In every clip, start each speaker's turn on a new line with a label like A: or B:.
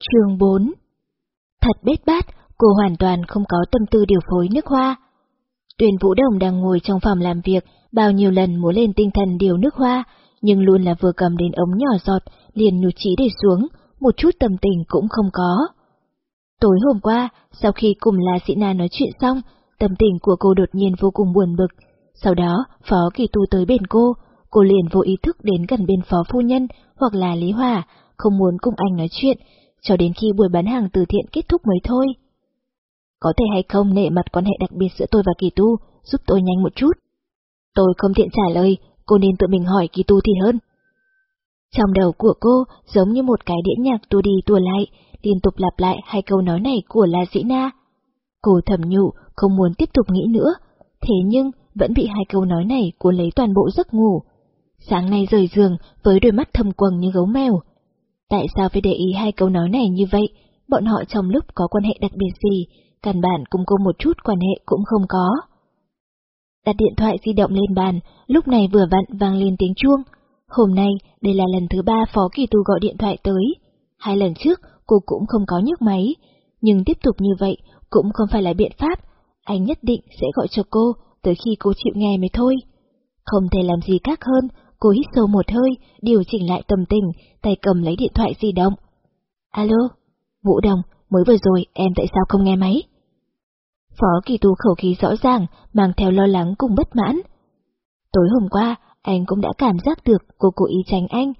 A: Chương 4 Thật bết bát, cô hoàn toàn không có tâm tư điều phối nước hoa. Tuyền Vũ Đồng đang ngồi trong phòng làm việc, bao nhiêu lần muốn lên tinh thần điều nước hoa, nhưng luôn là vừa cầm đến ống nhỏ giọt, liền nhụt chí để xuống, một chút tâm tình cũng không có. Tối hôm qua, sau khi cùng La Sĩ Na nói chuyện xong, tâm tình của cô đột nhiên vô cùng buồn bực. Sau đó, Phó Kỳ Tu tới bên cô, cô liền vô ý thức đến gần bên Phó Phu Nhân hoặc là Lý Hòa, không muốn cùng anh nói chuyện, cho đến khi buổi bán hàng từ thiện kết thúc mới thôi. Có thể hay không nệ mặt quan hệ đặc biệt giữa tôi và Kỳ Tu, giúp tôi nhanh một chút. Tôi không tiện trả lời, cô nên tự mình hỏi Kỳ Tu thì hơn. Trong đầu của cô giống như một cái đĩa nhạc tua đi tua lại, liên tục lặp lại hai câu nói này của La Dĩ Na. Cô thầm nhủ, không muốn tiếp tục nghĩ nữa, thế nhưng vẫn bị hai câu nói này cuốn lấy toàn bộ giấc ngủ. Sáng nay rời giường với đôi mắt thâm quầng như gấu mèo. Tại sao phải để ý hai câu nói này như vậy? Bọn họ trong lúc có quan hệ đặc biệt gì, căn bản cùng cô một chút quan hệ cũng không có. Đặt điện thoại di động lên bàn, lúc này vừa vặn vang lên tiếng chuông. Hôm nay, đây là lần thứ ba Phó Kỳ Tu gọi điện thoại tới. Hai lần trước, cô cũng không có nhấc máy, nhưng tiếp tục như vậy cũng không phải là biện pháp. Anh nhất định sẽ gọi cho cô, tới khi cô chịu nghe mới thôi. Không thể làm gì khác hơn, cô hít sâu một hơi, điều chỉnh lại tâm tình, tay cầm lấy điện thoại di động. Alo, Vũ Đồng, mới vừa rồi em tại sao không nghe máy? Phó kỳ tu khẩu khí rõ ràng, mang theo lo lắng cùng bất mãn. Tối hôm qua, anh cũng đã cảm giác được cô cố ý tránh anh.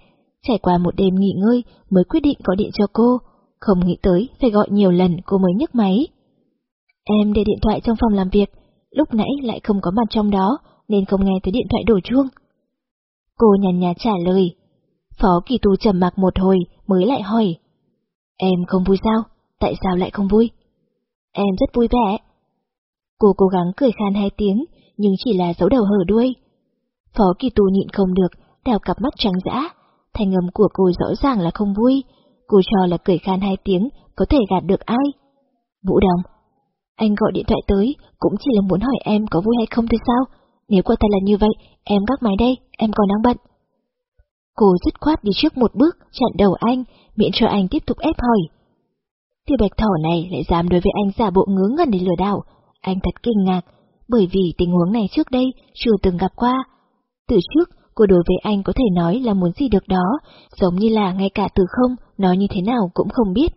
A: Trải qua một đêm nghỉ ngơi mới quyết định gọi điện cho cô, không nghĩ tới phải gọi nhiều lần cô mới nhấc máy. Em để điện thoại trong phòng làm việc, lúc nãy lại không có mặt trong đó nên không nghe thấy điện thoại đổ chuông. Cô nhàn nhạt trả lời. Phó kỳ tu trầm mặc một hồi mới lại hỏi. Em không vui sao? Tại sao lại không vui? Em rất vui vẻ. Cô cố gắng cười khan hai tiếng, nhưng chỉ là giấu đầu hở đuôi. Phó kỳ tu nhịn không được, đào cặp mắt trắng dã. Thành âm của cô rõ ràng là không vui. Cô cho là cười khan hai tiếng, có thể gạt được ai. Vũ Đồng, anh gọi điện thoại tới, cũng chỉ là muốn hỏi em có vui hay không thôi sao? Nếu quả thật là như vậy, em gác máy đây, em còn đang bận. Cô dứt khoát đi trước một bước, chặn đầu anh, miễn cho anh tiếp tục ép hỏi. Tiêu bạch thỏ này lại dám đối với anh giả bộ ngớ ngẩn để lừa đảo, anh thật kinh ngạc, bởi vì tình huống này trước đây chưa từng gặp qua. Từ trước, cô đối với anh có thể nói là muốn gì được đó, giống như là ngay cả từ không, nói như thế nào cũng không biết.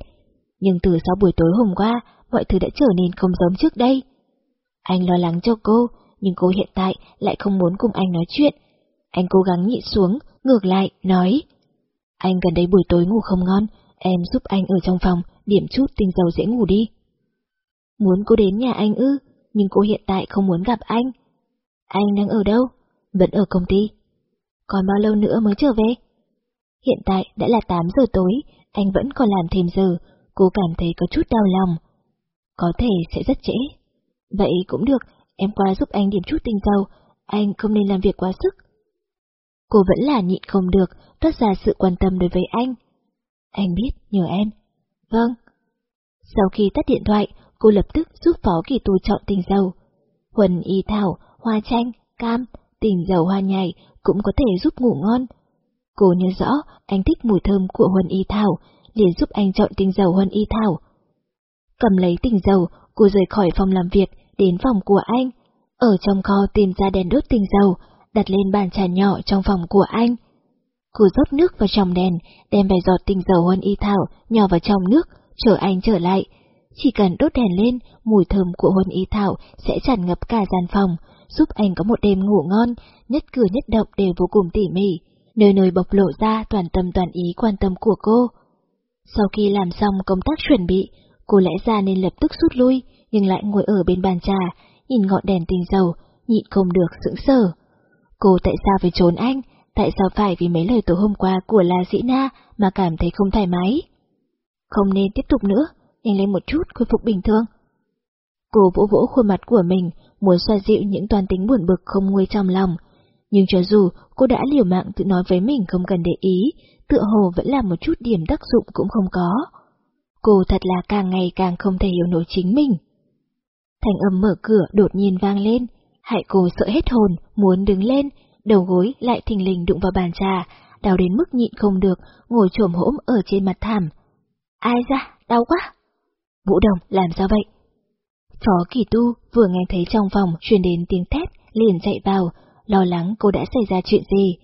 A: Nhưng từ sau buổi tối hôm qua, mọi thứ đã trở nên không giống trước đây. Anh lo lắng cho cô, nhưng cô hiện tại lại không muốn cùng anh nói chuyện. Anh cố gắng nhịn xuống, ngược lại, nói. Anh gần đây buổi tối ngủ không ngon, em giúp anh ở trong phòng, điểm chút tinh dầu dễ ngủ đi. Muốn cô đến nhà anh ư, nhưng cô hiện tại không muốn gặp anh. Anh đang ở đâu? Vẫn ở công ty. Còn bao lâu nữa mới trở về? Hiện tại đã là 8 giờ tối, anh vẫn còn làm thêm giờ, cô cảm thấy có chút đau lòng. Có thể sẽ rất trễ. Vậy cũng được, em qua giúp anh điểm chút tinh dầu, anh không nên làm việc quá sức. Cô vẫn là nhịn không được, toát ra sự quan tâm đối với anh. Anh biết, nhờ em. Vâng. Sau khi tắt điện thoại, cô lập tức giúp Phó Kỳ Tu chọn tinh dầu. Huần y thảo, hoa chanh, cam, tinh dầu hoa nhài cũng có thể giúp ngủ ngon. Cô nhớ rõ anh thích mùi thơm của huân y thảo, liền giúp anh chọn tinh dầu huân y thảo. Cầm lấy tinh dầu, cô rời khỏi phòng làm việc, đến phòng của anh. Ở trong kho tìm ra đèn đốt tinh dầu, đặt lên bàn trà nhỏ trong phòng của anh. Cô rót nước vào trong đèn, đem vài giọt tinh dầu huân y thảo nhỏ vào trong nước, chờ anh trở lại. Chỉ cần đốt đèn lên, mùi thơm của huân y thảo sẽ tràn ngập cả gian phòng, giúp anh có một đêm ngủ ngon, nhất cử nhất động đều vô cùng tỉ mỉ, nơi nơi bộc lộ ra toàn tâm toàn ý quan tâm của cô. Sau khi làm xong công tác chuẩn bị, cô lẽ ra nên lập tức rút lui, nhưng lại ngồi ở bên bàn trà, nhìn ngọn đèn tinh dầu, nhịn không được sững sờ. Cô tại sao phải trốn anh? Tại sao phải vì mấy lời tối hôm qua của La Dĩ Na mà cảm thấy không thoải mái? Không nên tiếp tục nữa, nhanh lên một chút khôi phục bình thường. Cô vỗ vỗ khuôn mặt của mình, muốn xoa dịu những toàn tính buồn bực không nguôi trong lòng. Nhưng cho dù cô đã liều mạng tự nói với mình không cần để ý, tựa hồ vẫn là một chút điểm tác dụng cũng không có. Cô thật là càng ngày càng không thể hiểu nổi chính mình. Thành âm mở cửa đột nhiên vang lên, hại cô sợ hết hồn, muốn đứng lên, đầu gối lại thình lình đụng vào bàn trà, đau đến mức nhịn không được, ngồi trồm hỗm ở trên mặt thảm. Ai ra, đau quá. Vũ Đồng làm sao vậy? Phó Kỳ Tu vừa nghe thấy trong phòng truyền đến tiếng thét, liền chạy vào, lo lắng cô đã xảy ra chuyện gì.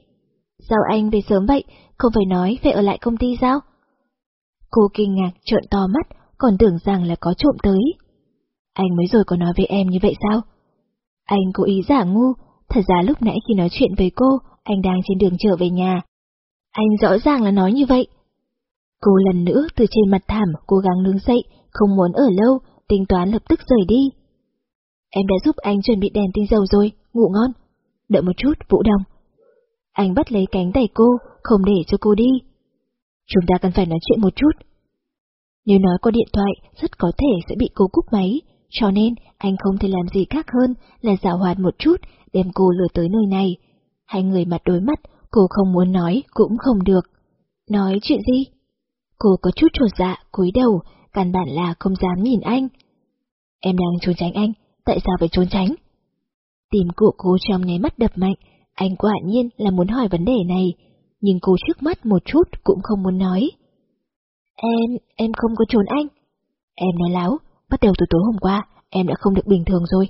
A: Sao anh về sớm vậy, không phải nói phải ở lại công ty sao? Cô kinh ngạc trợn to mắt, còn tưởng rằng là có trộm tới. Anh mới rồi có nói với em như vậy sao? Anh cố ý giả ngu, thật ra lúc nãy khi nói chuyện với cô, anh đang trên đường trở về nhà. Anh rõ ràng là nói như vậy. Cô lần nữa từ trên mặt thảm cố gắng đứng dậy, không muốn ở lâu, tính toán lập tức rời đi. Em đã giúp anh chuẩn bị đèn tinh dầu rồi, ngủ ngon. Đợi một chút, Vũ Đồng. Anh bắt lấy cánh tay cô, không để cho cô đi. Chúng ta cần phải nói chuyện một chút. Nếu nói qua điện thoại, rất có thể sẽ bị cô cúp máy, cho nên anh không thể làm gì khác hơn là dạo hoạt một chút, đem cô lừa tới nơi này. Hai người mặt đối mắt, cô không muốn nói cũng không được. Nói chuyện gì? Cô có chút trột dạ, cúi đầu, căn bản là không dám nhìn anh. Em đang trốn tránh anh, tại sao phải trốn tránh? tìm của cô trong nháy mắt đập mạnh, anh quả nhiên là muốn hỏi vấn đề này, nhưng cô trước mắt một chút cũng không muốn nói. Em, em không có trốn anh. Em nói láo, bắt đầu từ tối hôm qua, em đã không được bình thường rồi.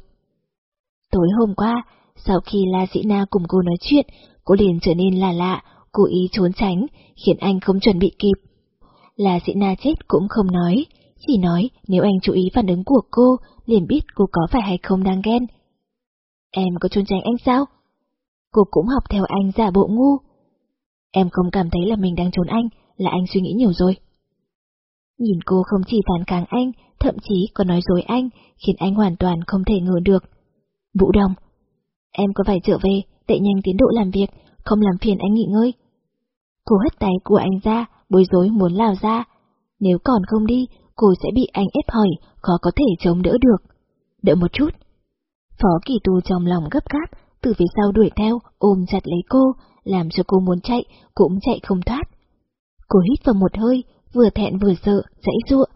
A: Tối hôm qua, sau khi La Dĩ Na cùng cô nói chuyện, cô liền trở nên là lạ, cố ý trốn tránh, khiến anh không chuẩn bị kịp. La Dĩ Na chết cũng không nói, chỉ nói nếu anh chú ý phản ứng của cô, liền biết cô có phải hay không đang ghen. Em có trốn tránh anh sao? Cô cũng học theo anh giả bộ ngu. Em không cảm thấy là mình đang trốn anh, là anh suy nghĩ nhiều rồi. Nhìn cô không chỉ phản kháng anh, thậm chí còn nói dối anh, khiến anh hoàn toàn không thể ngờ được. Vũ Đồng, em có phải trở về, để nhanh tiến độ làm việc, không làm phiền anh nghỉ ngơi. Cô hất tay của anh ra, bối rối muốn lao ra. Nếu còn không đi, cô sẽ bị anh ép hỏi, khó có thể chống đỡ được. Đợi một chút. Phó kỳ tu trong lòng gấp gáp, từ phía sau đuổi theo, ôm chặt lấy cô, làm cho cô muốn chạy, cũng chạy không thoát. Cô hít vào một hơi, vừa thẹn vừa sợ, dãy ruộng.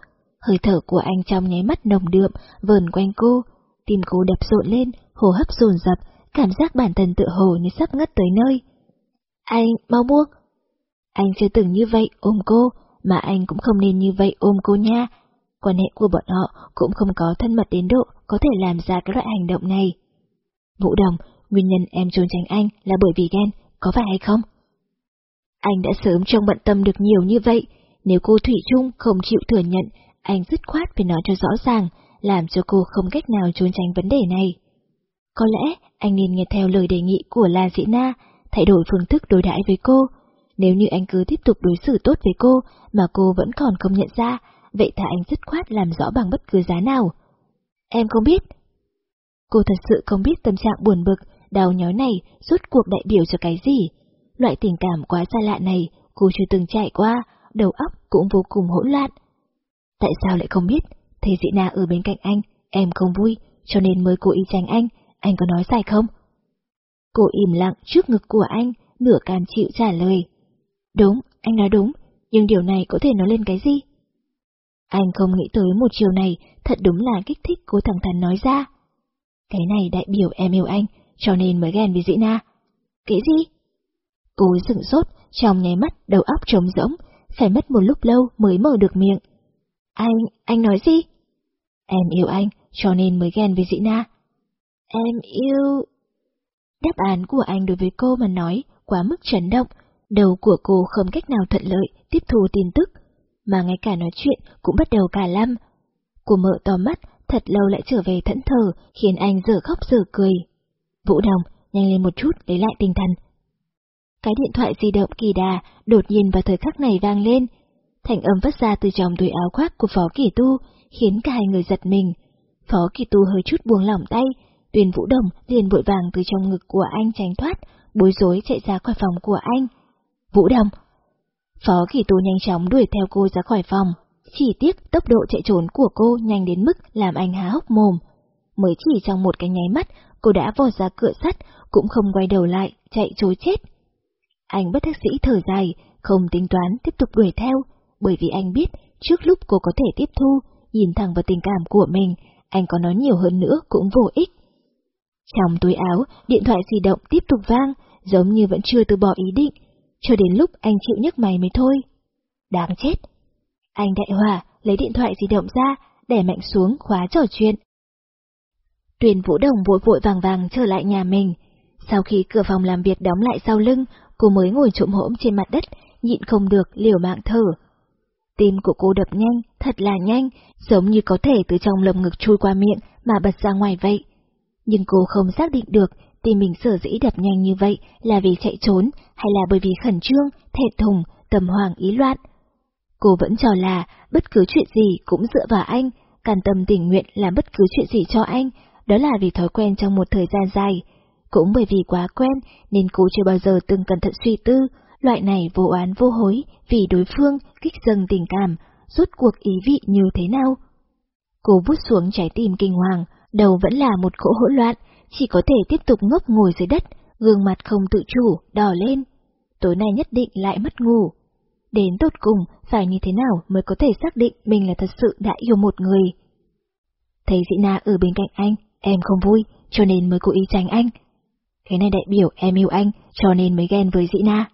A: Hơi thở của anh trong nháy mắt nồng đượm, vờn quanh cô, tim cô đập rộn lên, hô hấp dồn dập, cảm giác bản thân tự hồ như sắp ngất tới nơi. Anh, mau buông! Anh chưa từng như vậy ôm cô, mà anh cũng không nên như vậy ôm cô nha. Quan hệ của bọn họ cũng không có thân mật đến độ có thể làm ra cái loại hành động này. Vũ Đồng, nguyên nhân em trốn tránh anh là bởi vì ghen, có phải hay không? Anh đã sớm trông bận tâm được nhiều như vậy, nếu cô Thủy Trung không chịu thừa nhận, anh dứt khoát phải nói cho rõ ràng, làm cho cô không cách nào trốn tránh vấn đề này. Có lẽ anh nên nghe theo lời đề nghị của La Dĩ Na, thay đổi phương thức đối đãi với cô. Nếu như anh cứ tiếp tục đối xử tốt với cô mà cô vẫn còn không nhận ra, vậy thà anh dứt khoát làm rõ bằng bất cứ giá nào. Em không biết. Cô thật sự không biết tâm trạng buồn bực, đau nhói này rốt cuộc đại biểu cho cái gì. Loại tình cảm quá xa lạ này cô chưa từng trải qua, đầu óc cũng vô cùng hỗn loạn. Tại sao lại không biết, thầy dị na ở bên cạnh anh, em không vui, cho nên mới cố ý tránh anh, anh có nói sai không? Cô im lặng trước ngực của anh, nửa cam chịu trả lời. Đúng, anh nói đúng, nhưng điều này có thể nói lên cái gì? Anh không nghĩ tới một chiều này, thật đúng là kích thích cô thẳng thắn nói ra. Cái này đại biểu em yêu anh, cho nên mới ghen với dĩ na. Cái gì? Cô sửng sốt, trong nháy mắt đầu óc trống rỗng, phải mất một lúc lâu mới mở được miệng. Anh, anh nói gì? Em yêu anh, cho nên mới ghen với dĩ na. Em yêu... Đáp án của anh đối với cô mà nói quá mức chấn động, đầu của cô không cách nào thuận lợi tiếp thu tin tức, mà ngay cả nói chuyện cũng bắt đầu cả lăm. Cô mở to mắt, thật lâu lại trở về thẫn thờ, khiến anh giờ khóc giờ cười. Vũ Đồng, nhanh lên một chút lấy lại tinh thần. Cái điện thoại di động kỳ đà đột nhiên vào thời khắc này vang lên. Thành âm phát ra từ trong túi áo khoác của Phó Kỳ Tu, khiến cả hai người giật mình. Phó Kỳ Tu hơi chút buông lỏng tay, Tuyền Vũ Đồng liền vội vàng từ trong ngực của anh tránh thoát, bối rối chạy ra khỏi phòng của anh. Vũ Đồng! Phó Kỳ Tu nhanh chóng đuổi theo cô ra khỏi phòng, chỉ tiếc tốc độ chạy trốn của cô nhanh đến mức làm anh há hốc mồm. Mới chỉ trong một cái nháy mắt, cô đã vò ra cửa sắt, cũng không quay đầu lại, chạy trối chết. Anh bất đắc sĩ thở dài, không tính toán tiếp tục đuổi theo, bởi vì anh biết trước lúc cô có thể tiếp thu, nhìn thẳng vào tình cảm của mình, anh có nói nhiều hơn nữa cũng vô ích. Trong túi áo, điện thoại di động tiếp tục vang, giống như vẫn chưa từ bỏ ý định, cho đến lúc anh chịu nhấc mày mới thôi. Đáng chết! Anh đại hòa lấy điện thoại di động ra, để mạnh xuống khóa trò chuyện. Tuyền Vũ Đồng vội vội vàng vàng trở lại nhà mình. Sau khi cửa phòng làm việc đóng lại sau lưng, cô mới ngồi trộm hỗn trên mặt đất, nhịn không được liều mạng thở. Tim của cô đập nhanh, thật là nhanh, giống như có thể từ trong lồng ngực chui qua miệng mà bật ra ngoài vậy. Nhưng cô không xác định được tim mình sở dĩ đập nhanh như vậy là vì chạy trốn hay là bởi vì khẩn trương, thẹn thùng, tầm hoàng ý loạn. Cô vẫn cho là bất cứ chuyện gì cũng dựa vào anh, càn tâm tình nguyện làm bất cứ chuyện gì cho anh, đó là vì thói quen trong một thời gian dài. Cũng bởi vì quá quen nên cô chưa bao giờ từng cẩn thận suy tư, loại này vô oán vô hối vì đối phương kích dâng tình cảm, rút cuộc ý vị như thế nào. Cô vút xuống trái tim kinh hoàng, đầu vẫn là một cỗ hỗn loạn, chỉ có thể tiếp tục ngốc ngồi dưới đất, gương mặt không tự chủ, đỏ lên. Tối nay nhất định lại mất ngủ. Đến tột cùng, phải như thế nào mới có thể xác định mình là thật sự đã yêu một người. Thấy dĩ na ở bên cạnh anh, em không vui, cho nên mới cố ý tránh anh. Cái này đại biểu em yêu anh, cho nên mới ghen với dĩ na.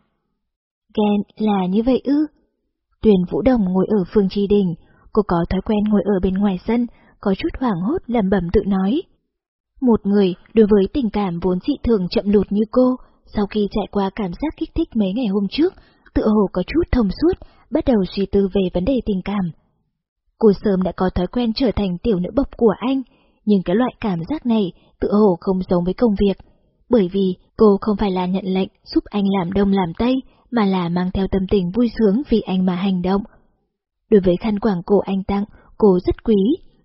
A: Ghen là như vậy ư? Tuyền Vũ Đồng ngồi ở phương tri đình, cô có thói quen ngồi ở bên ngoài sân, có chút hoảng hốt lẩm bẩm tự nói. Một người đối với tình cảm vốn dị thường chậm lụt như cô, sau khi trải qua cảm giác kích thích mấy ngày hôm trước, tự hồ có chút thông suốt, bắt đầu suy tư về vấn đề tình cảm. Cô sớm đã có thói quen trở thành tiểu nữ bộc của anh, nhưng cái loại cảm giác này tự hồ không giống với công việc, bởi vì cô không phải là nhận lệnh giúp anh làm đông làm tây, mà là mang theo tâm tình vui sướng vì anh mà hành động. Đối với khăn quảng cổ anh tặng, cô rất quý,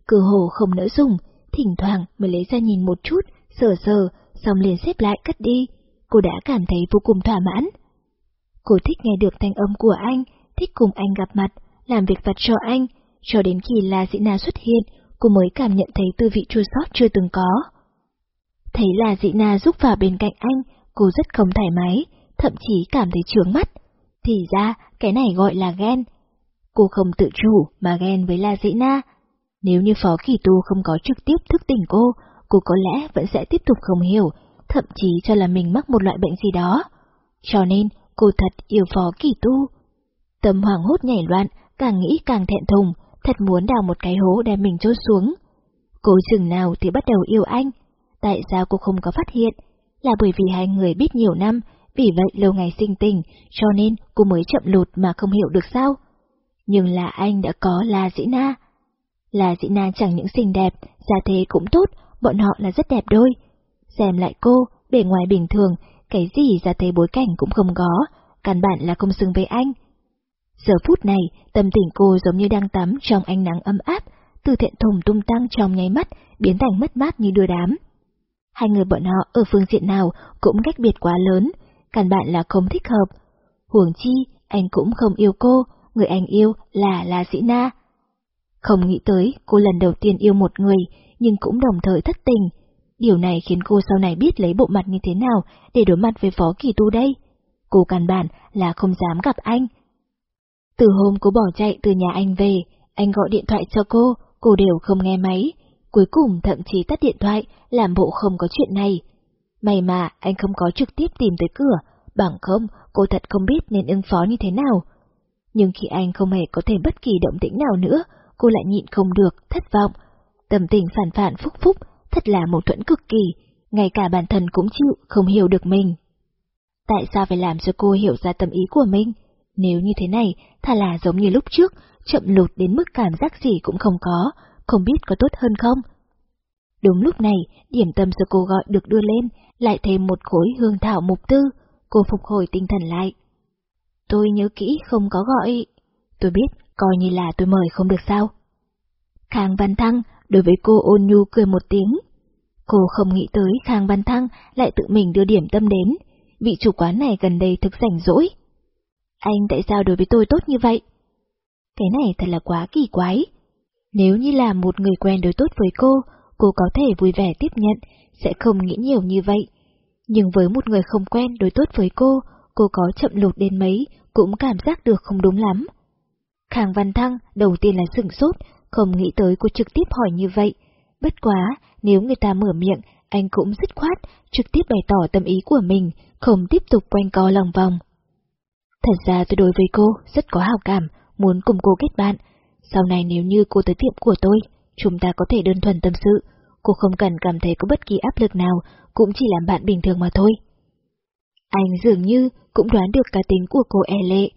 A: cửa hồ không nỡ dùng, thỉnh thoảng mới lấy ra nhìn một chút, sờ sờ, xong liền xếp lại cất đi. Cô đã cảm thấy vô cùng thỏa mãn. Cô thích nghe được thanh âm của anh, thích cùng anh gặp mặt, làm việc vặt cho anh, cho đến khi La Dĩ Na xuất hiện, cô mới cảm nhận thấy tư vị chua xót chưa từng có. Thấy là Dĩ Na giúp vào bên cạnh anh, cô rất không thoải mái, thậm chí cảm thấy trướng mắt. Thì ra, cái này gọi là ghen. Cô không tự chủ mà ghen với La Dĩ Na. Nếu như Phó Kỳ Tu không có trực tiếp thức tỉnh cô, cô có lẽ vẫn sẽ tiếp tục không hiểu, thậm chí cho là mình mắc một loại bệnh gì đó. Cho nên, cô thật yêu Phó Kỳ Tu. Tâm hoàng hốt nhảy loạn, càng nghĩ càng thẹn thùng, thật muốn đào một cái hố đem mình trôi xuống. Cô chừng nào thì bắt đầu yêu anh. Tại sao cô không có phát hiện? Là bởi vì hai người biết nhiều năm, vì vậy lâu ngày sinh tình, cho nên cô mới chậm lụt mà không hiểu được sao. Nhưng là anh đã có La Dĩ Na. La Dĩ Na chẳng những xinh đẹp, gia thế cũng tốt, bọn họ là rất đẹp đôi. Xem lại cô, bề ngoài bình thường, cái gì gia thế bối cảnh cũng không có, căn bản là không xứng với anh. Giờ phút này, tâm tình cô giống như đang tắm trong ánh nắng ấm áp, từ thiện thùng tung tăng trong nháy mắt, biến thành mất mát như đưa đám. Hai người bọn họ ở phương diện nào cũng cách biệt quá lớn, căn bản là không thích hợp. Huống chi, anh cũng không yêu cô, người anh yêu là La Sĩ Na. Không nghĩ tới cô lần đầu tiên yêu một người, nhưng cũng đồng thời thất tình. Điều này khiến cô sau này biết lấy bộ mặt như thế nào để đối mặt với Phó Kỳ Tu đây. Cô căn bản là không dám gặp anh. Từ hôm cô bỏ chạy từ nhà anh về, anh gọi điện thoại cho cô, cô đều không nghe máy. Cuối cùng thậm chí tắt điện thoại, làm bộ không có chuyện này. May mà anh không có trực tiếp tìm tới cửa, bằng không cô thật không biết nên ứng phó như thế nào. Nhưng khi anh không hề có thêm bất kỳ động tĩnh nào nữa, cô lại nhịn không được, thất vọng. Tâm tình phản phản phúc phúc, thật là mâu thuẫn cực kỳ, ngay cả bản thân cũng chịu, không hiểu được mình. Tại sao phải làm cho cô hiểu ra tâm ý của mình? Nếu như thế này, thà là giống như lúc trước, chậm lụt đến mức cảm giác gì cũng không có, không biết có tốt hơn không? Đúng lúc này, điểm tâm sơ cô gọi được đưa lên, lại thêm một khối hương thảo mục tư, cô phục hồi tinh thần lại. Tôi nhớ kỹ không có gọi. Tôi biết, coi như là tôi mời không được sao. Khang Văn Thăng đối với cô ôn nhu cười một tiếng. Cô không nghĩ tới Khang Văn Thăng lại tự mình đưa điểm tâm đến, vị chủ quán này gần đây thực rảnh rỗi. Anh tại sao đối với tôi tốt như vậy? Cái này thật là quá kỳ quái. Nếu như là một người quen đối tốt với cô, cô có thể vui vẻ tiếp nhận, sẽ không nghĩ nhiều như vậy. Nhưng với một người không quen đối tốt với cô, cô có chậm lụt đến mấy, cũng cảm giác được không đúng lắm. Khang Văn Thăng đầu tiên là sửng sốt, không nghĩ tới cô trực tiếp hỏi như vậy. Bất quá, nếu người ta mở miệng, anh cũng dứt khoát, trực tiếp bày tỏ tâm ý của mình, không tiếp tục quanh co lòng vòng. Thật ra tôi đối với cô rất có hào cảm, muốn cùng cô kết bạn. Sau này nếu như cô tới tiệm của tôi, chúng ta có thể đơn thuần tâm sự, cô không cần cảm thấy có bất kỳ áp lực nào, cũng chỉ làm bạn bình thường mà thôi. Anh dường như cũng đoán được cá tính của cô e lệ.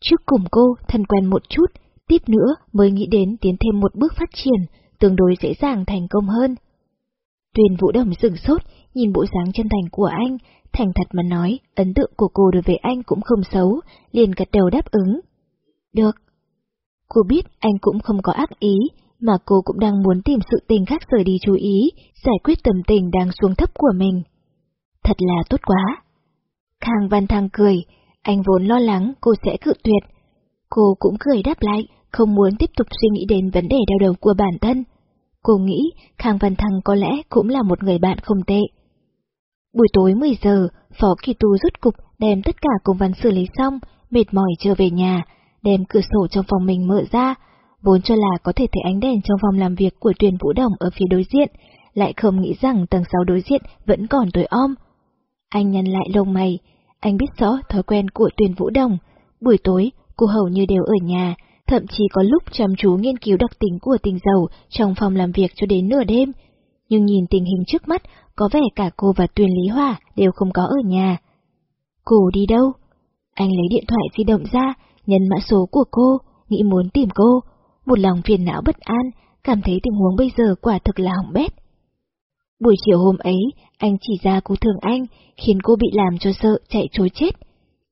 A: Trước cùng cô thân quen một chút, tiếp nữa mới nghĩ đến tiến thêm một bước phát triển, tương đối dễ dàng thành công hơn. Tuyền Vũ Đồng dừng sốt, nhìn bộ dáng chân thành của anh, thành thật mà nói, ấn tượng của cô đối với anh cũng không xấu, liền gật đầu đáp ứng. Được. Cô biết anh cũng không có ác ý, mà cô cũng đang muốn tìm sự tình khác rời đi chú ý, giải quyết tâm tình đang xuống thấp của mình. Thật là tốt quá. Khang Văn Thăng cười, anh vốn lo lắng cô sẽ cự tuyệt. Cô cũng cười đáp lại, không muốn tiếp tục suy nghĩ đến vấn đề đau đầu của bản thân. Cô nghĩ Khang Văn Thăng có lẽ cũng là một người bạn không tệ. Buổi tối 10 giờ, Phó Kỳ Tu rút cục đem tất cả công văn xử lý xong, mệt mỏi trở về nhà, đem cửa sổ trong phòng mình mở ra, vốn cho là có thể thấy ánh đèn trong phòng làm việc của Tuyền Vũ Đồng ở phía đối diện, lại không nghĩ rằng tầng 6 đối diện vẫn còn tối om. Anh nhăn lại lông mày, anh biết rõ thói quen của Tuyền Vũ Đồng, buổi tối cô hầu như đều ở nhà, thậm chí có lúc chăm chú nghiên cứu đặc tính của tình dầu trong phòng làm việc cho đến nửa đêm. Nhưng nhìn tình hình trước mắt, có vẻ cả cô và Tuyền Lý Hòa đều không có ở nhà. Cô đi đâu? Anh lấy điện thoại di động ra, nhân mã số của cô, nghĩ muốn tìm cô. Một lòng phiền não bất an, cảm thấy tình huống bây giờ quả thực là hỏng bét. Buổi chiều hôm ấy, anh chỉ ra cô thường anh, khiến cô bị làm cho sợ chạy trối chết.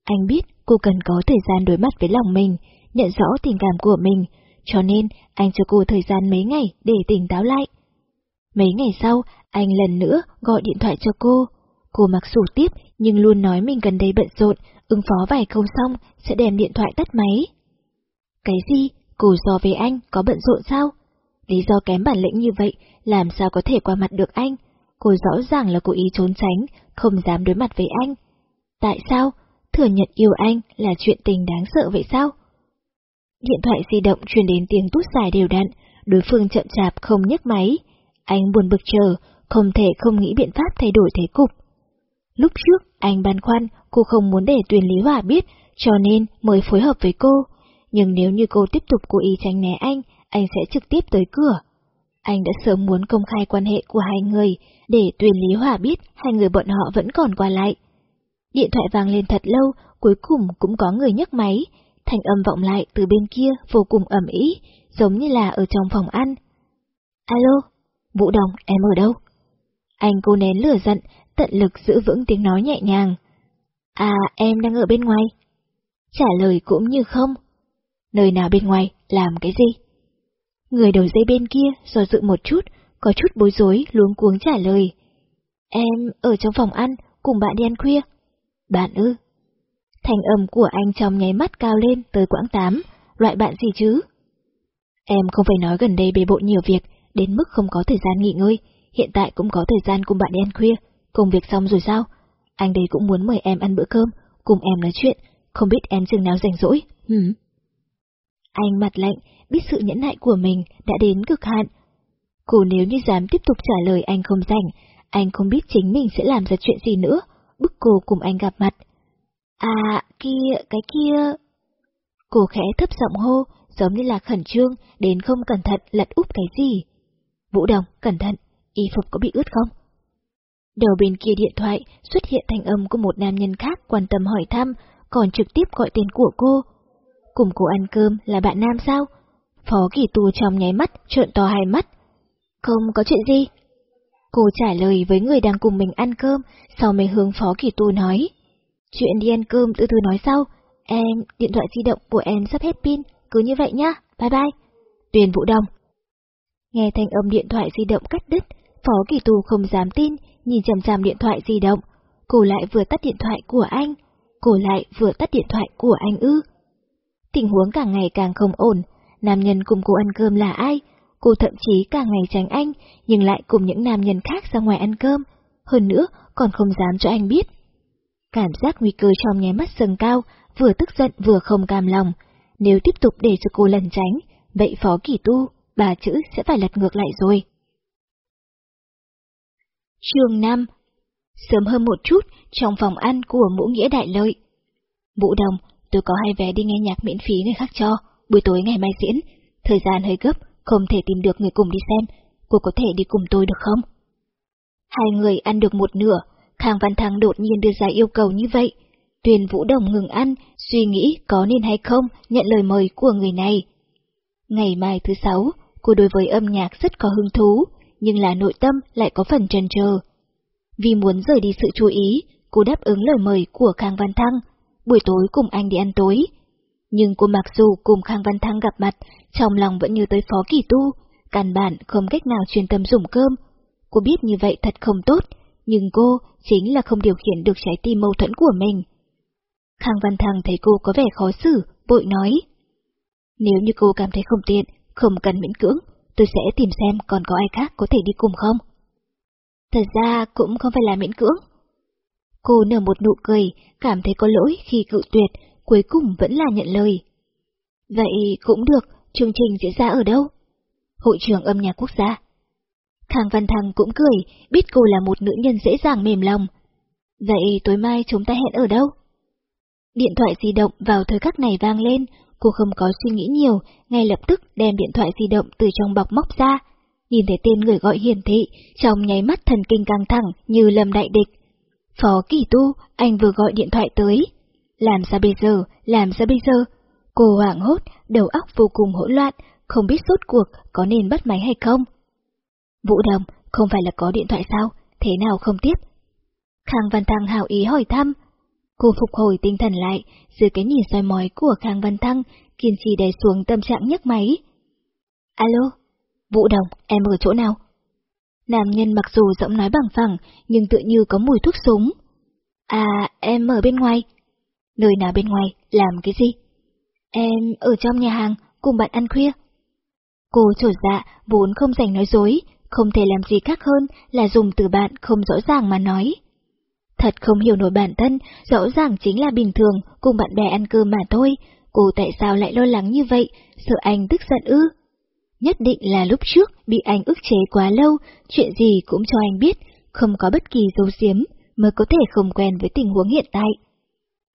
A: Anh biết cô cần có thời gian đối mặt với lòng mình, nhận rõ tình cảm của mình, cho nên anh cho cô thời gian mấy ngày để tỉnh táo lại. Mấy ngày sau, anh lần nữa gọi điện thoại cho cô. Cô mặc dù tiếp nhưng luôn nói mình gần đây bận rộn, ứng phó vài câu xong sẽ đem điện thoại tắt máy. Cái gì? Cô so với anh có bận rộn sao? Lý do kém bản lĩnh như vậy, làm sao có thể qua mặt được anh? Cô rõ ràng là cố ý trốn tránh, không dám đối mặt với anh. Tại sao? Thừa nhận yêu anh là chuyện tình đáng sợ vậy sao? Điện thoại di động truyền đến tiếng tút dài đều đặn, đối phương chậm chạp không nhấc máy. Anh buồn bực chờ, không thể không nghĩ biện pháp thay đổi thế cục. Lúc trước, anh băn khoăn, cô không muốn để Tuyền Lý Hòa biết, cho nên mới phối hợp với cô. Nhưng nếu như cô tiếp tục cố ý tránh né anh, anh sẽ trực tiếp tới cửa. Anh đã sớm muốn công khai quan hệ của hai người, để Tuyền Lý Hòa biết hai người bọn họ vẫn còn qua lại. Điện thoại vang lên thật lâu, cuối cùng cũng có người nhấc máy, thành âm vọng lại từ bên kia vô cùng ẩm ý, giống như là ở trong phòng ăn. Alo, Vũ Đồng, em ở đâu? Anh cô nén lửa giận, tận lực giữ vững tiếng nói nhẹ nhàng. À, em đang ở bên ngoài. Trả lời cũng như không. Nơi nào bên ngoài, làm cái gì? Người đầu dây bên kia do dự một chút, có chút bối rối, luống cuống trả lời. Em ở trong phòng ăn, cùng bạn đi ăn khuya. Bạn ư? Thành âm của anh trong nháy mắt cao lên tới quãng tám, loại bạn gì chứ? Em không phải nói gần đây bề bộ nhiều việc, đến mức không có thời gian nghỉ ngơi, hiện tại cũng có thời gian cùng bạn đi ăn khuya, công việc xong rồi sao? Anh đây cũng muốn mời em ăn bữa cơm, cùng em nói chuyện, không biết em chừng nào rảnh rỗi, hử? Anh mặt lạnh, biết sự nhẫn nại của mình đã đến cực hạn. Cô nếu như dám tiếp tục trả lời anh không rảnh, anh không biết chính mình sẽ làm ra chuyện gì nữa, bức cô cùng anh gặp mặt. À, kia, cái kia... Cô khẽ thấp giọng hô, giống như là khẩn trương, đến không cẩn thận lật úp cái gì. Vũ Đồng, cẩn thận, y phục có bị ướt không? Đầu bên kia điện thoại xuất hiện thanh âm của một nam nhân khác quan tâm hỏi thăm, còn trực tiếp gọi tên của cô. Cùng cô ăn cơm là bạn nam sao? Phó kỳ tu trong nháy mắt, trợn to hai mắt. Không có chuyện gì. Cô trả lời với người đang cùng mình ăn cơm, sau mới hướng phó kỳ tu nói. Chuyện đi ăn cơm từ từ nói sau, em, điện thoại di động của em sắp hết pin, cứ như vậy nhá, bye bye. Tuyền Vũ Đông Nghe thanh âm điện thoại di động cắt đứt, Phó Kỳ Tù không dám tin, nhìn chằm chằm điện thoại di động. Cô lại vừa tắt điện thoại của anh, cô lại vừa tắt điện thoại của anh ư. Tình huống càng ngày càng không ổn, nam nhân cùng cô ăn cơm là ai? Cô thậm chí càng ngày tránh anh, nhưng lại cùng những nam nhân khác ra ngoài ăn cơm. Hơn nữa, còn không dám cho anh biết. Cảm giác nguy cơ trong nháy mắt dâng cao, vừa tức giận vừa không cam lòng. Nếu tiếp tục để cho cô lần tránh, vậy Phó Kỳ Tu, bà chữ sẽ phải lật ngược lại rồi. Trường 5 Sớm hơn một chút, trong phòng ăn của Mũ Nghĩa Đại Lợi. Vũ Đồng, tôi có hai vé đi nghe nhạc miễn phí người khác cho, buổi tối ngày mai diễn, thời gian hơi gấp, không thể tìm được người cùng đi xem, cô có thể đi cùng tôi được không? Hai người ăn được một nửa, Khang Văn Thăng đột nhiên đưa ra yêu cầu như vậy. Tuyền Vũ Đồng ngừng ăn, suy nghĩ có nên hay không nhận lời mời của người này. Ngày mai thứ sáu, cô đối với âm nhạc rất có hứng thú, nhưng là nội tâm lại có phần trần trờ. Vì muốn rời đi sự chú ý, cô đáp ứng lời mời của Khang Văn Thăng, buổi tối cùng anh đi ăn tối. Nhưng cô mặc dù cùng Khang Văn Thăng gặp mặt, trong lòng vẫn như tới phó kỳ tu, căn bản không cách nào truyền tâm dùng cơm. Cô biết như vậy thật không tốt, nhưng cô chính là không điều khiển được trái tim mâu thuẫn của mình. Khang Văn Thăng thấy cô có vẻ khó xử, vội nói. Nếu như cô cảm thấy không tiện, không cần miễn cưỡng, tôi sẽ tìm xem còn có ai khác có thể đi cùng không. Thật ra cũng không phải là miễn cưỡng. Cô nở một nụ cười, cảm thấy có lỗi khi cự tuyệt, cuối cùng vẫn là nhận lời. Vậy cũng được, chương trình diễn ra ở đâu? Hội trường âm nhạc quốc gia. Khang Văn Thăng cũng cười, biết cô là một nữ nhân dễ dàng mềm lòng. Vậy tối mai chúng ta hẹn ở đâu? Điện thoại di động vào thời khắc này vang lên, cô không có suy nghĩ nhiều, ngay lập tức đem điện thoại di động từ trong bọc móc ra. Nhìn thấy tên người gọi hiển thị, trong nháy mắt thần kinh căng thẳng như lầm đại địch. Phó Kỳ Tu, anh vừa gọi điện thoại tới. Làm sao bây giờ, làm sao bây giờ? Cô hoảng hốt, đầu óc vô cùng hỗn loạn, không biết rốt cuộc có nên bắt máy hay không. Vũ Đồng, không phải là có điện thoại sao, thế nào không tiếp? Khang Văn Thăng hào ý hỏi thăm. Cô phục hồi tinh thần lại, dưới cái nhìn soi mói của Khang Văn Thăng, kiên trì đè xuống tâm trạng nhấc máy. Alo, Vũ Đồng, em ở chỗ nào? Nam nhân mặc dù giọng nói bằng phẳng, nhưng tự như có mùi thuốc súng. À, em ở bên ngoài. Nơi nào bên ngoài, làm cái gì? Em ở trong nhà hàng, cùng bạn ăn khuya. Cô trột dạ, vốn không dành nói dối, không thể làm gì khác hơn là dùng từ bạn không rõ ràng mà nói. Thật không hiểu nổi bản thân, rõ ràng chính là bình thường, cùng bạn bè ăn cơm mà thôi, cô tại sao lại lo lắng như vậy, sợ anh tức giận ư? Nhất định là lúc trước bị anh ức chế quá lâu, chuyện gì cũng cho anh biết, không có bất kỳ dấu giếm, mới có thể không quen với tình huống hiện tại.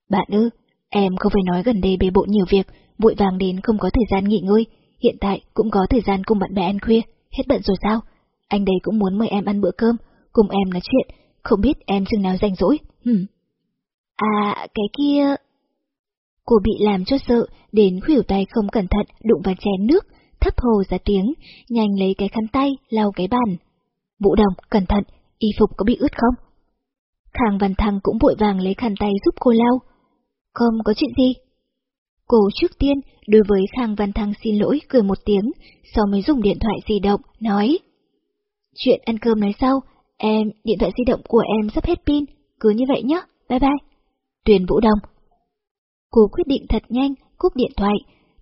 A: Bạn ư, em không phải nói gần đây bề bộ nhiều việc, vội vàng đến không có thời gian nghỉ ngơi, hiện tại cũng có thời gian cùng bạn bè ăn khuya, hết bận rồi sao? Anh đây cũng muốn mời em ăn bữa cơm, cùng em nói chuyện, không biết em chừng nào rảnh rỗi. Hừm. À, cái kia... Cô bị làm cho sợ, đến khuỷu tay không cẩn thận đụng vào chén nước, thấp hồ ra tiếng, nhanh lấy cái khăn tay, lau cái bàn. Vũ Đồng, cẩn thận, y phục có bị ướt không? Khang Văn Thăng cũng vội vàng lấy khăn tay giúp cô lau. Không có chuyện gì. Cô trước tiên, đối với Khang Văn Thăng xin lỗi cười một tiếng, sau mới dùng điện thoại di động, nói. Chuyện ăn cơm nói sau, em, điện thoại di động của em sắp hết pin, cứ như vậy nhé, bye bye. Tuyền Vũ Đông. Cô quyết định thật nhanh, cúp điện thoại,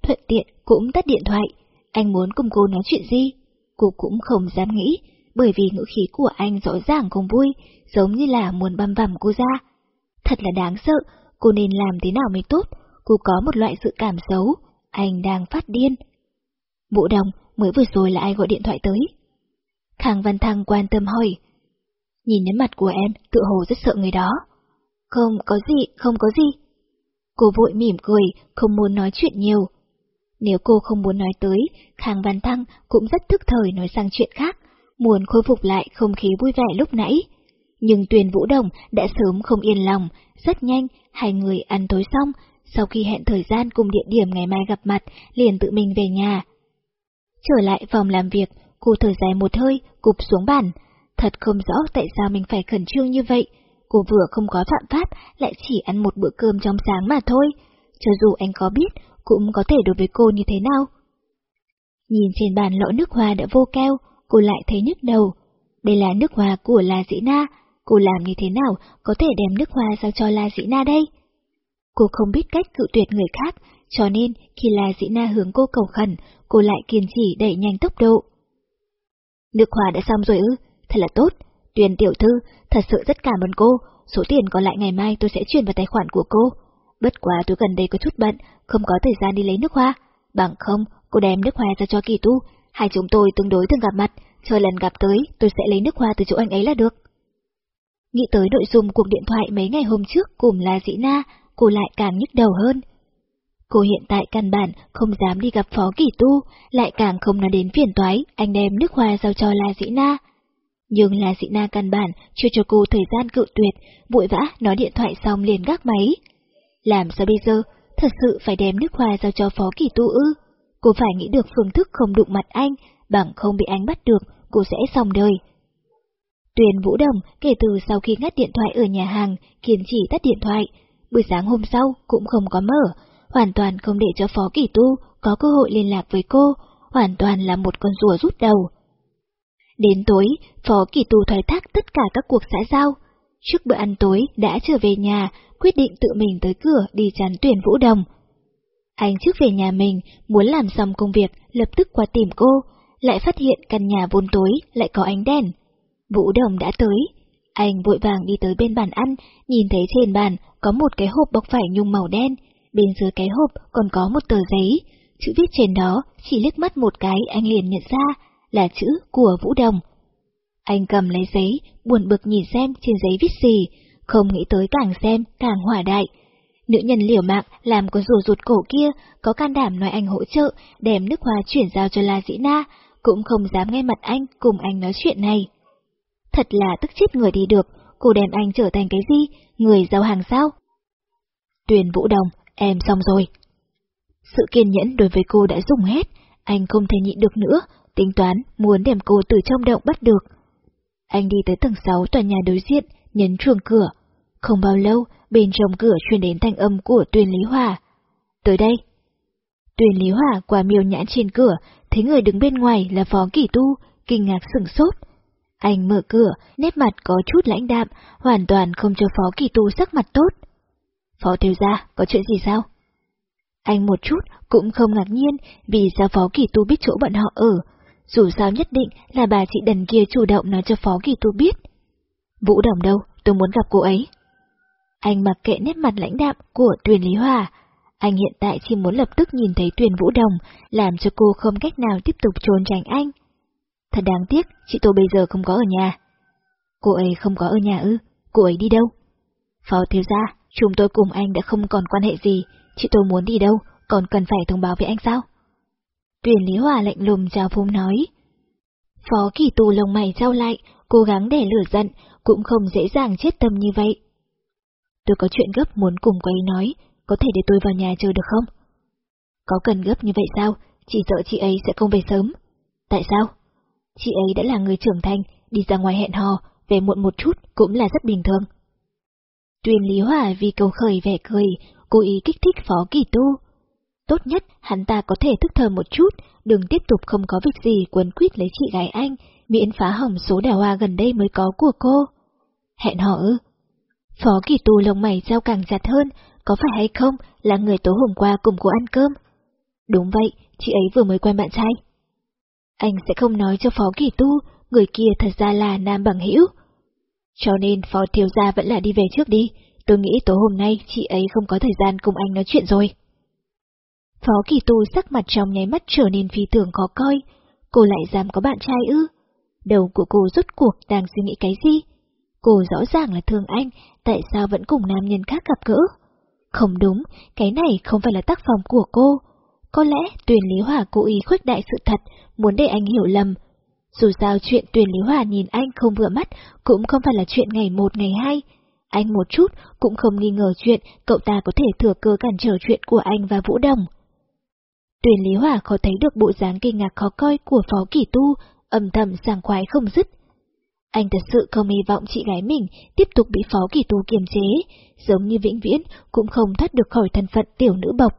A: thuận tiện cũng tắt điện thoại. Anh muốn cùng cô nói chuyện gì? Cô cũng không dám nghĩ, bởi vì ngữ khí của anh rõ ràng không vui, giống như là muốn băm vằm cô ra. Thật là đáng sợ, cô nên làm thế nào mới tốt, cô có một loại sự cảm xấu, anh đang phát điên. Vũ Đồng, mới vừa rồi là ai gọi điện thoại tới? Khang Văn Thăng quan tâm hỏi. Nhìn đến mặt của em, tự hồ rất sợ người đó. Không có gì, không có gì. Cô vội mỉm cười, không muốn nói chuyện nhiều. Nếu cô không muốn nói tới, Khang Văn Thăng cũng rất thức thời nói sang chuyện khác, muốn khôi phục lại không khí vui vẻ lúc nãy. Nhưng Tuyền Vũ Đồng đã sớm không yên lòng, rất nhanh, hai người ăn tối xong, sau khi hẹn thời gian cùng địa điểm ngày mai gặp mặt, liền tự mình về nhà. Trở lại phòng làm việc, cô thở dài một hơi, cụp xuống bàn. Thật không rõ tại sao mình phải khẩn trương như vậy. Cô vừa không có phạm pháp, lại chỉ ăn một bữa cơm trong sáng mà thôi. Cho dù anh có biết, cũng có thể đối với cô như thế nào. Nhìn trên bàn lọ nước hoa đã vô keo, cô lại thấy nhức đầu. Đây là nước hoa của La Dĩ Na, cô làm như thế nào có thể đem nước hoa giao cho La Dĩ Na đây? Cô không biết cách cự tuyệt người khác, cho nên khi La Dĩ Na hướng cô cầu khẩn, cô lại kiên trì đẩy nhanh tốc độ. Nước hoa đã xong rồi ư, thật là tốt. Tuyền tiểu thư, thật sự rất cảm ơn cô, số tiền còn lại ngày mai tôi sẽ chuyển vào tài khoản của cô. Bất quá tôi gần đây có chút bận, không có thời gian đi lấy nước hoa. Bằng không, cô đem nước hoa ra cho kỳ tu, hai chúng tôi tương đối thường gặp mặt, chờ lần gặp tới tôi sẽ lấy nước hoa từ chỗ anh ấy là được. Nghĩ tới nội dung cuộc điện thoại mấy ngày hôm trước cùng là dĩ na, cô lại càng nhức đầu hơn. Cô hiện tại căn bản không dám đi gặp Phó Kỳ Tu, lại càng không nói đến phiền toái, anh đem nước hoa giao cho La Dĩ Na. Nhưng là dị Na căn bản chưa cho cô thời gian cự tuyệt, vội vã nói điện thoại xong liền gác máy. Làm sao bây giờ, thật sự phải đem nước hoa giao cho Phó Kỳ Tu ư? Cô phải nghĩ được phương thức không đụng mặt anh, bằng không bị anh bắt được, cô sẽ xong đời. Tuyền Vũ Đồng kể từ sau khi ngắt điện thoại ở nhà hàng, kiên trì tắt điện thoại, buổi sáng hôm sau cũng không có mở, hoàn toàn không để cho Phó Kỳ Tu có cơ hội liên lạc với cô, hoàn toàn là một con rùa rút đầu. Đến tối, Phó Kỳ tù thoái thác tất cả các cuộc xã giao. Trước bữa ăn tối đã trở về nhà, quyết định tự mình tới cửa đi chán tuyển Vũ Đồng. Anh trước về nhà mình, muốn làm xong công việc, lập tức qua tìm cô, lại phát hiện căn nhà vốn tối lại có ánh đèn. Vũ Đồng đã tới. Anh vội vàng đi tới bên bàn ăn, nhìn thấy trên bàn có một cái hộp bọc vải nhung màu đen, bên dưới cái hộp còn có một tờ giấy, chữ viết trên đó, chỉ liếc mắt một cái anh liền nhận ra, là chữ của Vũ Đồng. Anh cầm lấy giấy, buồn bực nhìn xem trên giấy viết gì, không nghĩ tới càng xem càng hỏa đại. Nữ nhân liều mạng làm con rùa rụt cổ kia có can đảm nói anh hỗ trợ đem nước hoa chuyển giao cho La Dĩ Na, cũng không dám nghe mặt anh cùng anh nói chuyện này. Thật là tức chết người đi được, cô đem anh trở thành cái gì, người giao hàng sao? Tuyền Vũ Đồng, em xong rồi. Sự kiên nhẫn đối với cô đã dùng hết, anh không thể nhịn được nữa, tính toán muốn đem cô từ trong động bắt được. Anh đi tới tầng 6 tòa nhà đối diện, nhấn chuông cửa. Không bao lâu, bên trong cửa truyền đến thanh âm của Tuyền Lý Hòa. Tới đây. Tuyền Lý Hòa qua miêu nhãn trên cửa, thấy người đứng bên ngoài là Phó Kỳ Tu, kinh ngạc sửng sốt. Anh mở cửa, nét mặt có chút lãnh đạm, hoàn toàn không cho Phó Kỳ Tu sắc mặt tốt. Phó thiếu gia, có chuyện gì sao? Anh một chút cũng không ngạc nhiên vì sao Phó Kỳ Tu biết chỗ bọn họ ở. Dù sao nhất định là bà chị đần kia chủ động nói cho Phó Kỳ Tu biết. Vũ Đồng đâu, tôi muốn gặp cô ấy. Anh mặc kệ nét mặt lãnh đạm của Tuyền Lý Hòa. Anh hiện tại chỉ muốn lập tức nhìn thấy Tuyền Vũ Đồng, làm cho cô không cách nào tiếp tục trốn tránh anh. Thật đáng tiếc, chị tôi bây giờ không có ở nhà. Cô ấy không có ở nhà ư, cô ấy đi đâu? Phó thiếu gia, chúng tôi cùng anh đã không còn quan hệ gì, chị tôi muốn đi đâu, còn cần phải thông báo với anh sao? Tuyển Lý Hòa lạnh lùng chào phúng nói. Phó kỳ tù lồng mày trao lại, cố gắng để lửa giận, cũng không dễ dàng chết tâm như vậy. Tôi có chuyện gấp muốn cùng cô ấy nói, có thể để tôi vào nhà chờ được không? Có cần gấp như vậy sao? Chỉ sợ chị ấy sẽ không về sớm. Tại sao? Chị ấy đã là người trưởng thành, đi ra ngoài hẹn hò, về muộn một chút cũng là rất bình thường. Tuyền Lý Hòa vì cầu khởi vẻ cười, cố ý kích thích Phó Kỳ Tu. Tốt nhất hắn ta có thể thức thờ một chút, đừng tiếp tục không có việc gì quấn quýt lấy chị gái anh, miễn phá hỏng số đào hoa gần đây mới có của cô. Hẹn hò ư? Phó Kỳ Tu lồng mày giao càng chặt hơn, có phải hay không là người tối hôm qua cùng cô ăn cơm? Đúng vậy, chị ấy vừa mới quen bạn trai. Anh sẽ không nói cho Phó Kỳ Tu, người kia thật ra là nam bằng hữu. Cho nên Phó Thiếu Gia vẫn là đi về trước đi, tôi nghĩ tối hôm nay chị ấy không có thời gian cùng anh nói chuyện rồi. Phó Kỳ Tu sắc mặt trong nháy mắt trở nên phi thường khó coi, cô lại dám có bạn trai ư? Đầu của cô rốt cuộc đang suy nghĩ cái gì? Cô rõ ràng là thương anh, tại sao vẫn cùng nam nhân khác gặp gỡ? Không đúng, cái này không phải là tác phẩm của cô. Có lẽ Tuyền Lý Hòa cố ý khuếch đại sự thật, muốn để anh hiểu lầm. Dù sao chuyện Tuyền Lý Hòa nhìn anh không vừa mắt cũng không phải là chuyện ngày một ngày hai. Anh một chút cũng không nghi ngờ chuyện cậu ta có thể thừa cơ cản trở chuyện của anh và Vũ Đồng. Tuyền Lý Hòa khó thấy được bộ dáng kinh ngạc khó coi của Phó Kỳ Tu, âm thầm sảng khoái không dứt. Anh thật sự không hy vọng chị gái mình tiếp tục bị Phó Kỳ Tu kiềm chế, giống như vĩnh viễn cũng không thoát được khỏi thân phận tiểu nữ bộc.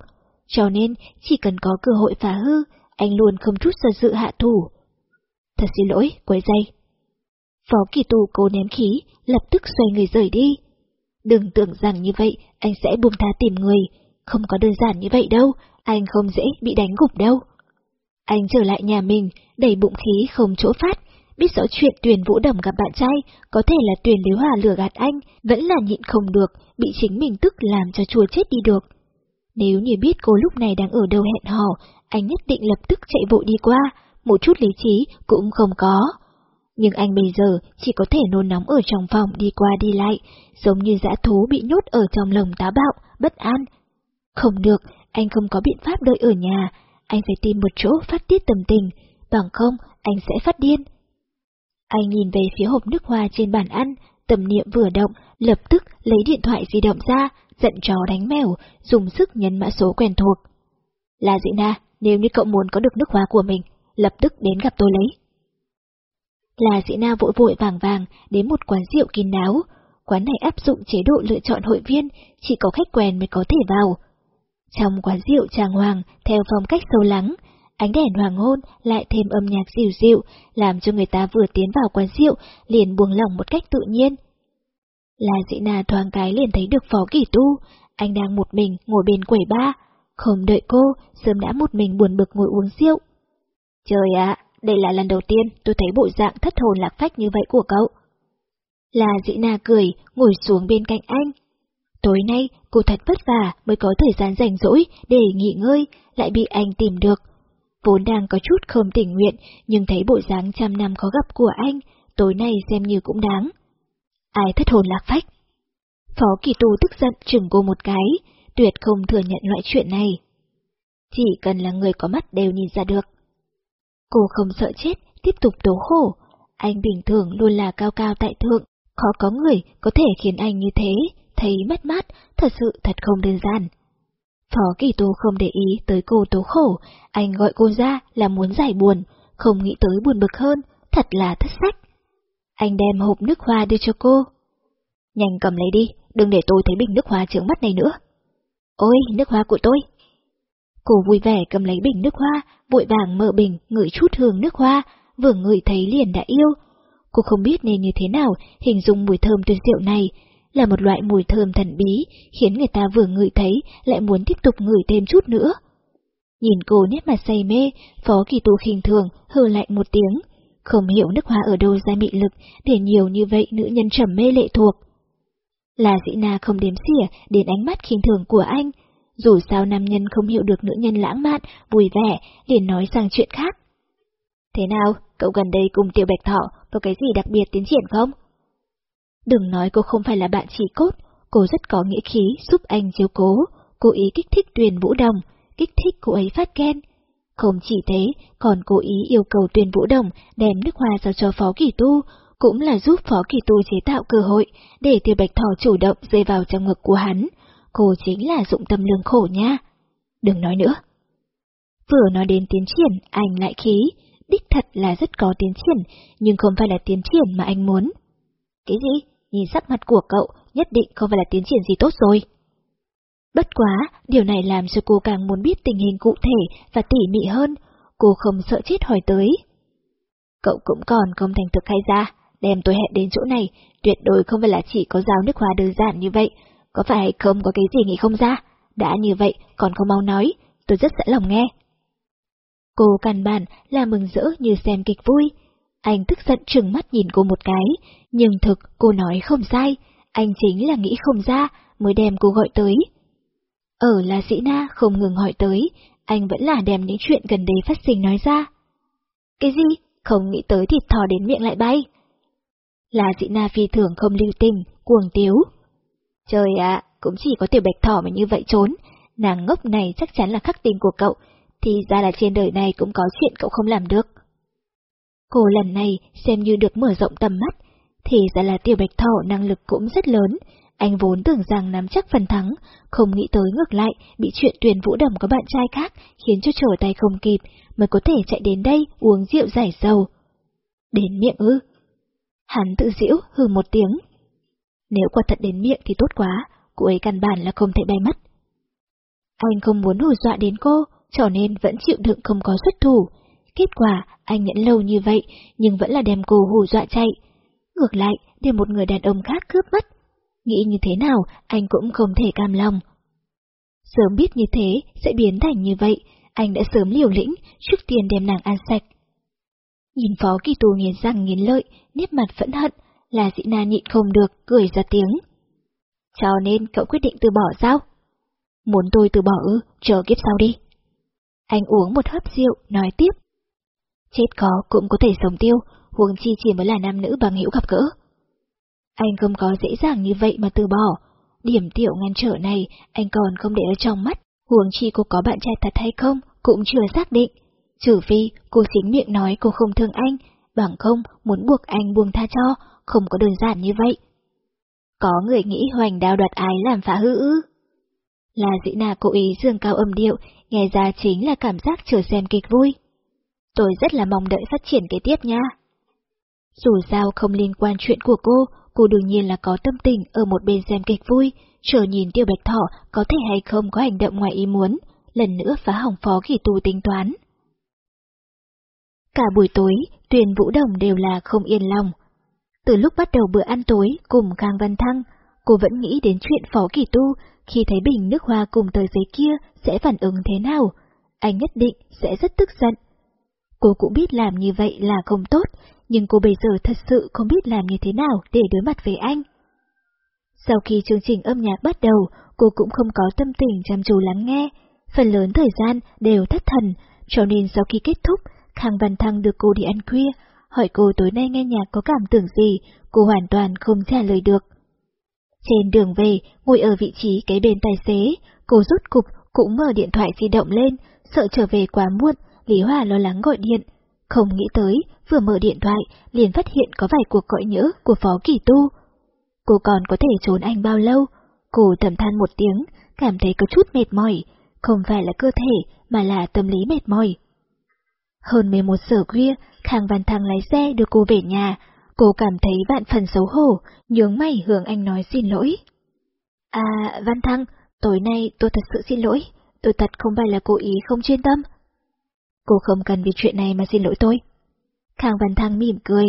A: Cho nên, chỉ cần có cơ hội phá hư, anh luôn không chút do dự hạ thủ. Thật xin lỗi, quấy dây. Phó kỳ tu cố ném khí, lập tức xoay người rời đi. Đừng tưởng rằng như vậy, anh sẽ buông tha tìm người. Không có đơn giản như vậy đâu, anh không dễ bị đánh gục đâu. Anh trở lại nhà mình, đầy bụng khí không chỗ phát, biết rõ chuyện tuyển Vũ Đồng gặp bạn trai, có thể là tuyển Liếu Hòa lừa gạt anh, vẫn là nhịn không được, bị chính mình tức làm cho chua chết đi được. Nếu như biết cô lúc này đang ở đâu hẹn hò, anh nhất định lập tức chạy vội đi qua, một chút lý trí cũng không có. Nhưng anh bây giờ chỉ có thể nôn nóng ở trong phòng đi qua đi lại, giống như dã thú bị nhốt ở trong lồng tá bạo, bất an. Không được, anh không có biện pháp đợi ở nhà, anh phải tìm một chỗ phát tiết tâm tình, bằng không anh sẽ phát điên. Anh nhìn về phía hộp nước hoa trên bàn ăn, tầm niệm vừa động, lập tức lấy điện thoại di động ra, giận chó đánh mèo, dùng sức nhấn mã số quen thuộc. Là dị na, nếu như cậu muốn có được nước hoa của mình, lập tức đến gặp tôi lấy. Là dị na vội vội vàng vàng đến một quán rượu kín đáo. Quán này áp dụng chế độ lựa chọn hội viên, chỉ có khách quen mới có thể vào. Trong quán rượu tràng hoàng, theo phong cách sâu lắng, ánh đèn hoàng hôn lại thêm âm nhạc dịu dịu, làm cho người ta vừa tiến vào quán rượu liền buông lỏng một cách tự nhiên. Là dị na thoáng cái liền thấy được phó kỳ tu, anh đang một mình ngồi bên quầy ba, không đợi cô, sớm đã một mình buồn bực ngồi uống rượu. Trời ạ, đây là lần đầu tiên tôi thấy bộ dạng thất hồn lạc phách như vậy của cậu. Là dĩ na cười, ngồi xuống bên cạnh anh. Tối nay, cô thật vất vả mới có thời gian rảnh rỗi để nghỉ ngơi, lại bị anh tìm được. Vốn đang có chút không tình nguyện, nhưng thấy bộ dáng trăm năm khó gặp của anh, tối nay xem như cũng đáng. Ai thất hồn lạc phách? Phó kỳ tu tức giận chừng cô một cái, tuyệt không thừa nhận loại chuyện này. Chỉ cần là người có mắt đều nhìn ra được. Cô không sợ chết, tiếp tục tố khổ. Anh bình thường luôn là cao cao tại thượng, khó có người có thể khiến anh như thế, thấy mất mát, thật sự thật không đơn giản. Phó Kỳ Tô không để ý tới cô tố khổ, anh gọi cô ra là muốn giải buồn, không nghĩ tới buồn bực hơn, thật là thất sách. Anh đem hộp nước hoa đưa cho cô. Nhanh cầm lấy đi, đừng để tôi thấy bình nước hoa trướng mắt này nữa. Ôi, nước hoa của tôi! Cô vui vẻ cầm lấy bình nước hoa, vội vàng mở bình, ngửi chút hương nước hoa, vừa ngửi thấy liền đã yêu. Cô không biết nên như thế nào hình dung mùi thơm tuyệt diệu này, là một loại mùi thơm thần bí, khiến người ta vừa ngửi thấy lại muốn tiếp tục ngửi thêm chút nữa. Nhìn cô nét mặt say mê, Phó Kỳ Tu khinh thường, hừ lạnh một tiếng. Không hiểu nước hoa ở đâu ra mị lực để nhiều như vậy nữ nhân trầm mê lệ thuộc. Là dĩ na không đếm xỉa đến ánh mắt khinh thường của anh. Dù sao nam nhân không hiểu được nữ nhân lãng mạn, vui vẻ, liền nói sang chuyện khác. Thế nào, cậu gần đây cùng tiểu bạch thọ có cái gì đặc biệt tiến triển không? Đừng nói cô không phải là bạn chỉ cốt, cô rất có nghĩa khí giúp anh chiếu cố, cố ý kích thích tuyền vũ đồng, kích thích cô ấy phát ghen. Không chỉ thế, còn cố ý yêu cầu tuyền vũ đồng đem nước hoa giao cho phó kỳ tu, cũng là giúp Phó Kỳ Tu chế tạo cơ hội để Tiêu Bạch Thỏ chủ động rơi vào trong ngực của hắn. Cô chính là dụng tâm lương khổ nha. Đừng nói nữa. Vừa nói đến tiến triển, anh lại khí, đích thật là rất có tiến triển, nhưng không phải là tiến triển mà anh muốn. Cái gì? Nhìn sắc mặt của cậu, nhất định không phải là tiến triển gì tốt rồi. Bất quá, điều này làm cho cô càng muốn biết tình hình cụ thể và tỉ mỉ hơn, cô không sợ chết hỏi tới. Cậu cũng còn không thành thực hay ra, đem tôi hẹn đến chỗ này, tuyệt đối không phải là chỉ có giao nước hoa đơn giản như vậy, có phải hay không có cái gì nghĩ không ra, đã như vậy còn không mau nói, tôi rất sẵn lòng nghe. Cô cằn bản là mừng rỡ như xem kịch vui. Anh tức giận trừng mắt nhìn cô một cái, nhưng thực cô nói không sai, anh chính là nghĩ không ra mới đem cô gọi tới. Ở là sĩ na không ngừng hỏi tới, anh vẫn là đem những chuyện gần đây phát sinh nói ra. Cái gì? Không nghĩ tới thịt thò đến miệng lại bay là dị na phi thường không lưu tình, cuồng tiếu. Trời ạ, cũng chỉ có tiểu bạch thỏ mà như vậy trốn, nàng ngốc này chắc chắn là khắc tình của cậu, thì ra là trên đời này cũng có chuyện cậu không làm được. Cô lần này xem như được mở rộng tầm mắt, thì ra là tiểu bạch thỏ năng lực cũng rất lớn, anh vốn tưởng rằng nắm chắc phần thắng, không nghĩ tới ngược lại bị chuyện tuyển vũ đầm có bạn trai khác khiến cho trở tay không kịp, mới có thể chạy đến đây uống rượu giải sầu. Đến miệng ư, Hắn tự giễu hừ một tiếng. Nếu quả thật đến miệng thì tốt quá, cô ấy căn bản là không thể bay mất. Anh không muốn hù dọa đến cô, cho nên vẫn chịu đựng không có xuất thủ. Kết quả, anh nhẫn lâu như vậy, nhưng vẫn là đem cô hù dọa chạy. Ngược lại, để một người đàn ông khác cướp mất. Nghĩ như thế nào, anh cũng không thể cam lòng. Sớm biết như thế, sẽ biến thành như vậy, anh đã sớm liều lĩnh, trước tiên đem nàng ăn sạch. Nhìn phó kỳ tù nghiến răng nghiến lợi, nét mặt phẫn hận, là dị na nhịn không được, cười ra tiếng. Cho nên cậu quyết định từ bỏ sao? Muốn tôi từ bỏ ư, chờ kiếp sau đi. Anh uống một hớp rượu, nói tiếp. Chết có cũng có thể sống tiêu, huống chi chỉ mới là nam nữ bằng hữu gặp gỡ. Anh không có dễ dàng như vậy mà từ bỏ, điểm tiểu ngăn trở này anh còn không để ở trong mắt, Huống chi cô có bạn trai thật hay không cũng chưa xác định. Trừ phi cô chính miệng nói cô không thương anh, bằng không muốn buộc anh buông tha cho, không có đơn giản như vậy. Có người nghĩ hoành đao đoạt ái làm phá hư ư. Là dĩ nà cố ý dương cao âm điệu, nghe ra chính là cảm giác chờ xem kịch vui. Tôi rất là mong đợi phát triển kế tiếp nha. Dù sao không liên quan chuyện của cô, cô đương nhiên là có tâm tình ở một bên xem kịch vui, chờ nhìn tiêu bạch thọ có thể hay không có hành động ngoài ý muốn, lần nữa phá hỏng phó kỳ tu tính toán. Cả buổi tối, Tuyền Vũ Đồng đều là không yên lòng. Từ lúc bắt đầu bữa ăn tối cùng Khang Văn Thăng, cô vẫn nghĩ đến chuyện phó kỳ tu, khi thấy bình nước hoa cùng tờ giấy kia sẽ phản ứng thế nào. Anh nhất định sẽ rất tức giận. Cô cũng biết làm như vậy là không tốt, nhưng cô bây giờ thật sự không biết làm như thế nào để đối mặt với anh. Sau khi chương trình âm nhạc bắt đầu, cô cũng không có tâm tình chăm chú lắng nghe, phần lớn thời gian đều thất thần, cho nên sau khi kết thúc, Khang Văn Thăng được cô đi ăn khuya, hỏi cô tối nay nghe nhạc có cảm tưởng gì, cô hoàn toàn không trả lời được. Trên đường về, ngồi ở vị trí kế bên tài xế, cô rút cục cũng mở điện thoại di động lên, sợ trở về quá muộn, Lý Hòa lo lắng gọi điện. Không nghĩ tới, vừa mở điện thoại, liền phát hiện có vài cuộc gọi nhỡ của Phó Kỳ Tu. Cô còn có thể trốn anh bao lâu? Cô thầm than một tiếng, cảm thấy có chút mệt mỏi, không phải là cơ thể mà là tâm lý mệt mỏi. Hơn 11 giờ khuya, Khang Văn Thăng lái xe đưa cô về nhà, cô cảm thấy vạn phần xấu hổ, nhướng mày hướng anh nói xin lỗi. À, Văn Thăng, tối nay tôi thật sự xin lỗi, tôi thật không phải là cố ý không chuyên tâm. Cô không cần vì chuyện này mà xin lỗi tôi. Khang Văn Thăng mỉm cười.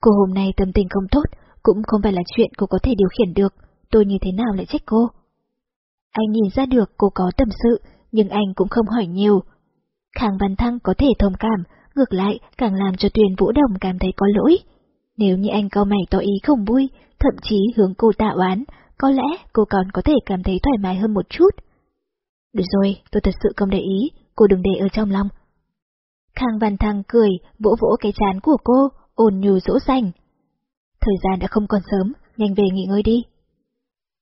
A: Cô hôm nay tâm tình không tốt, cũng không phải là chuyện cô có thể điều khiển được, tôi như thế nào lại trách cô. Anh nhìn ra được cô có tâm sự, nhưng anh cũng không hỏi nhiều. Khang Văn Thăng có thể thông cảm, ngược lại càng làm cho Tuyền Vũ Đồng cảm thấy có lỗi. Nếu như anh cao mày tỏ ý không vui, thậm chí hướng cô tạ oán, có lẽ cô còn có thể cảm thấy thoải mái hơn một chút. Được rồi, tôi thật sự không để ý, cô đừng để ở trong lòng. Khang Văn Thăng cười, vỗ vỗ cái chán của cô, ồn nhù dỗ dành. Thời gian đã không còn sớm, nhanh về nghỉ ngơi đi.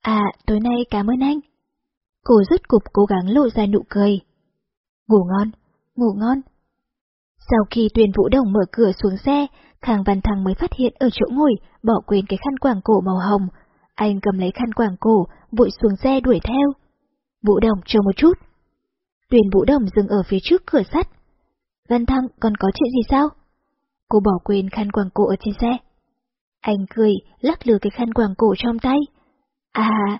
A: À, tối nay cảm ơn anh. Cô rút cục cố gắng lộ ra nụ cười. Ngủ ngon, ngủ ngon. Sau khi tuyên vũ đồng mở cửa xuống xe, Khang Văn Thăng mới phát hiện ở chỗ ngồi bỏ quên cái khăn quàng cổ màu hồng. Anh cầm lấy khăn quàng cổ, vội xuống xe đuổi theo. Vũ đồng chờ một chút. Tuyền Vũ Đồng dừng ở phía trước cửa sắt. Văn Thăng còn có chuyện gì sao? Cô bỏ quên khăn quàng cổ ở trên xe. Anh cười, lắc lừa cái khăn quàng cổ trong tay. À,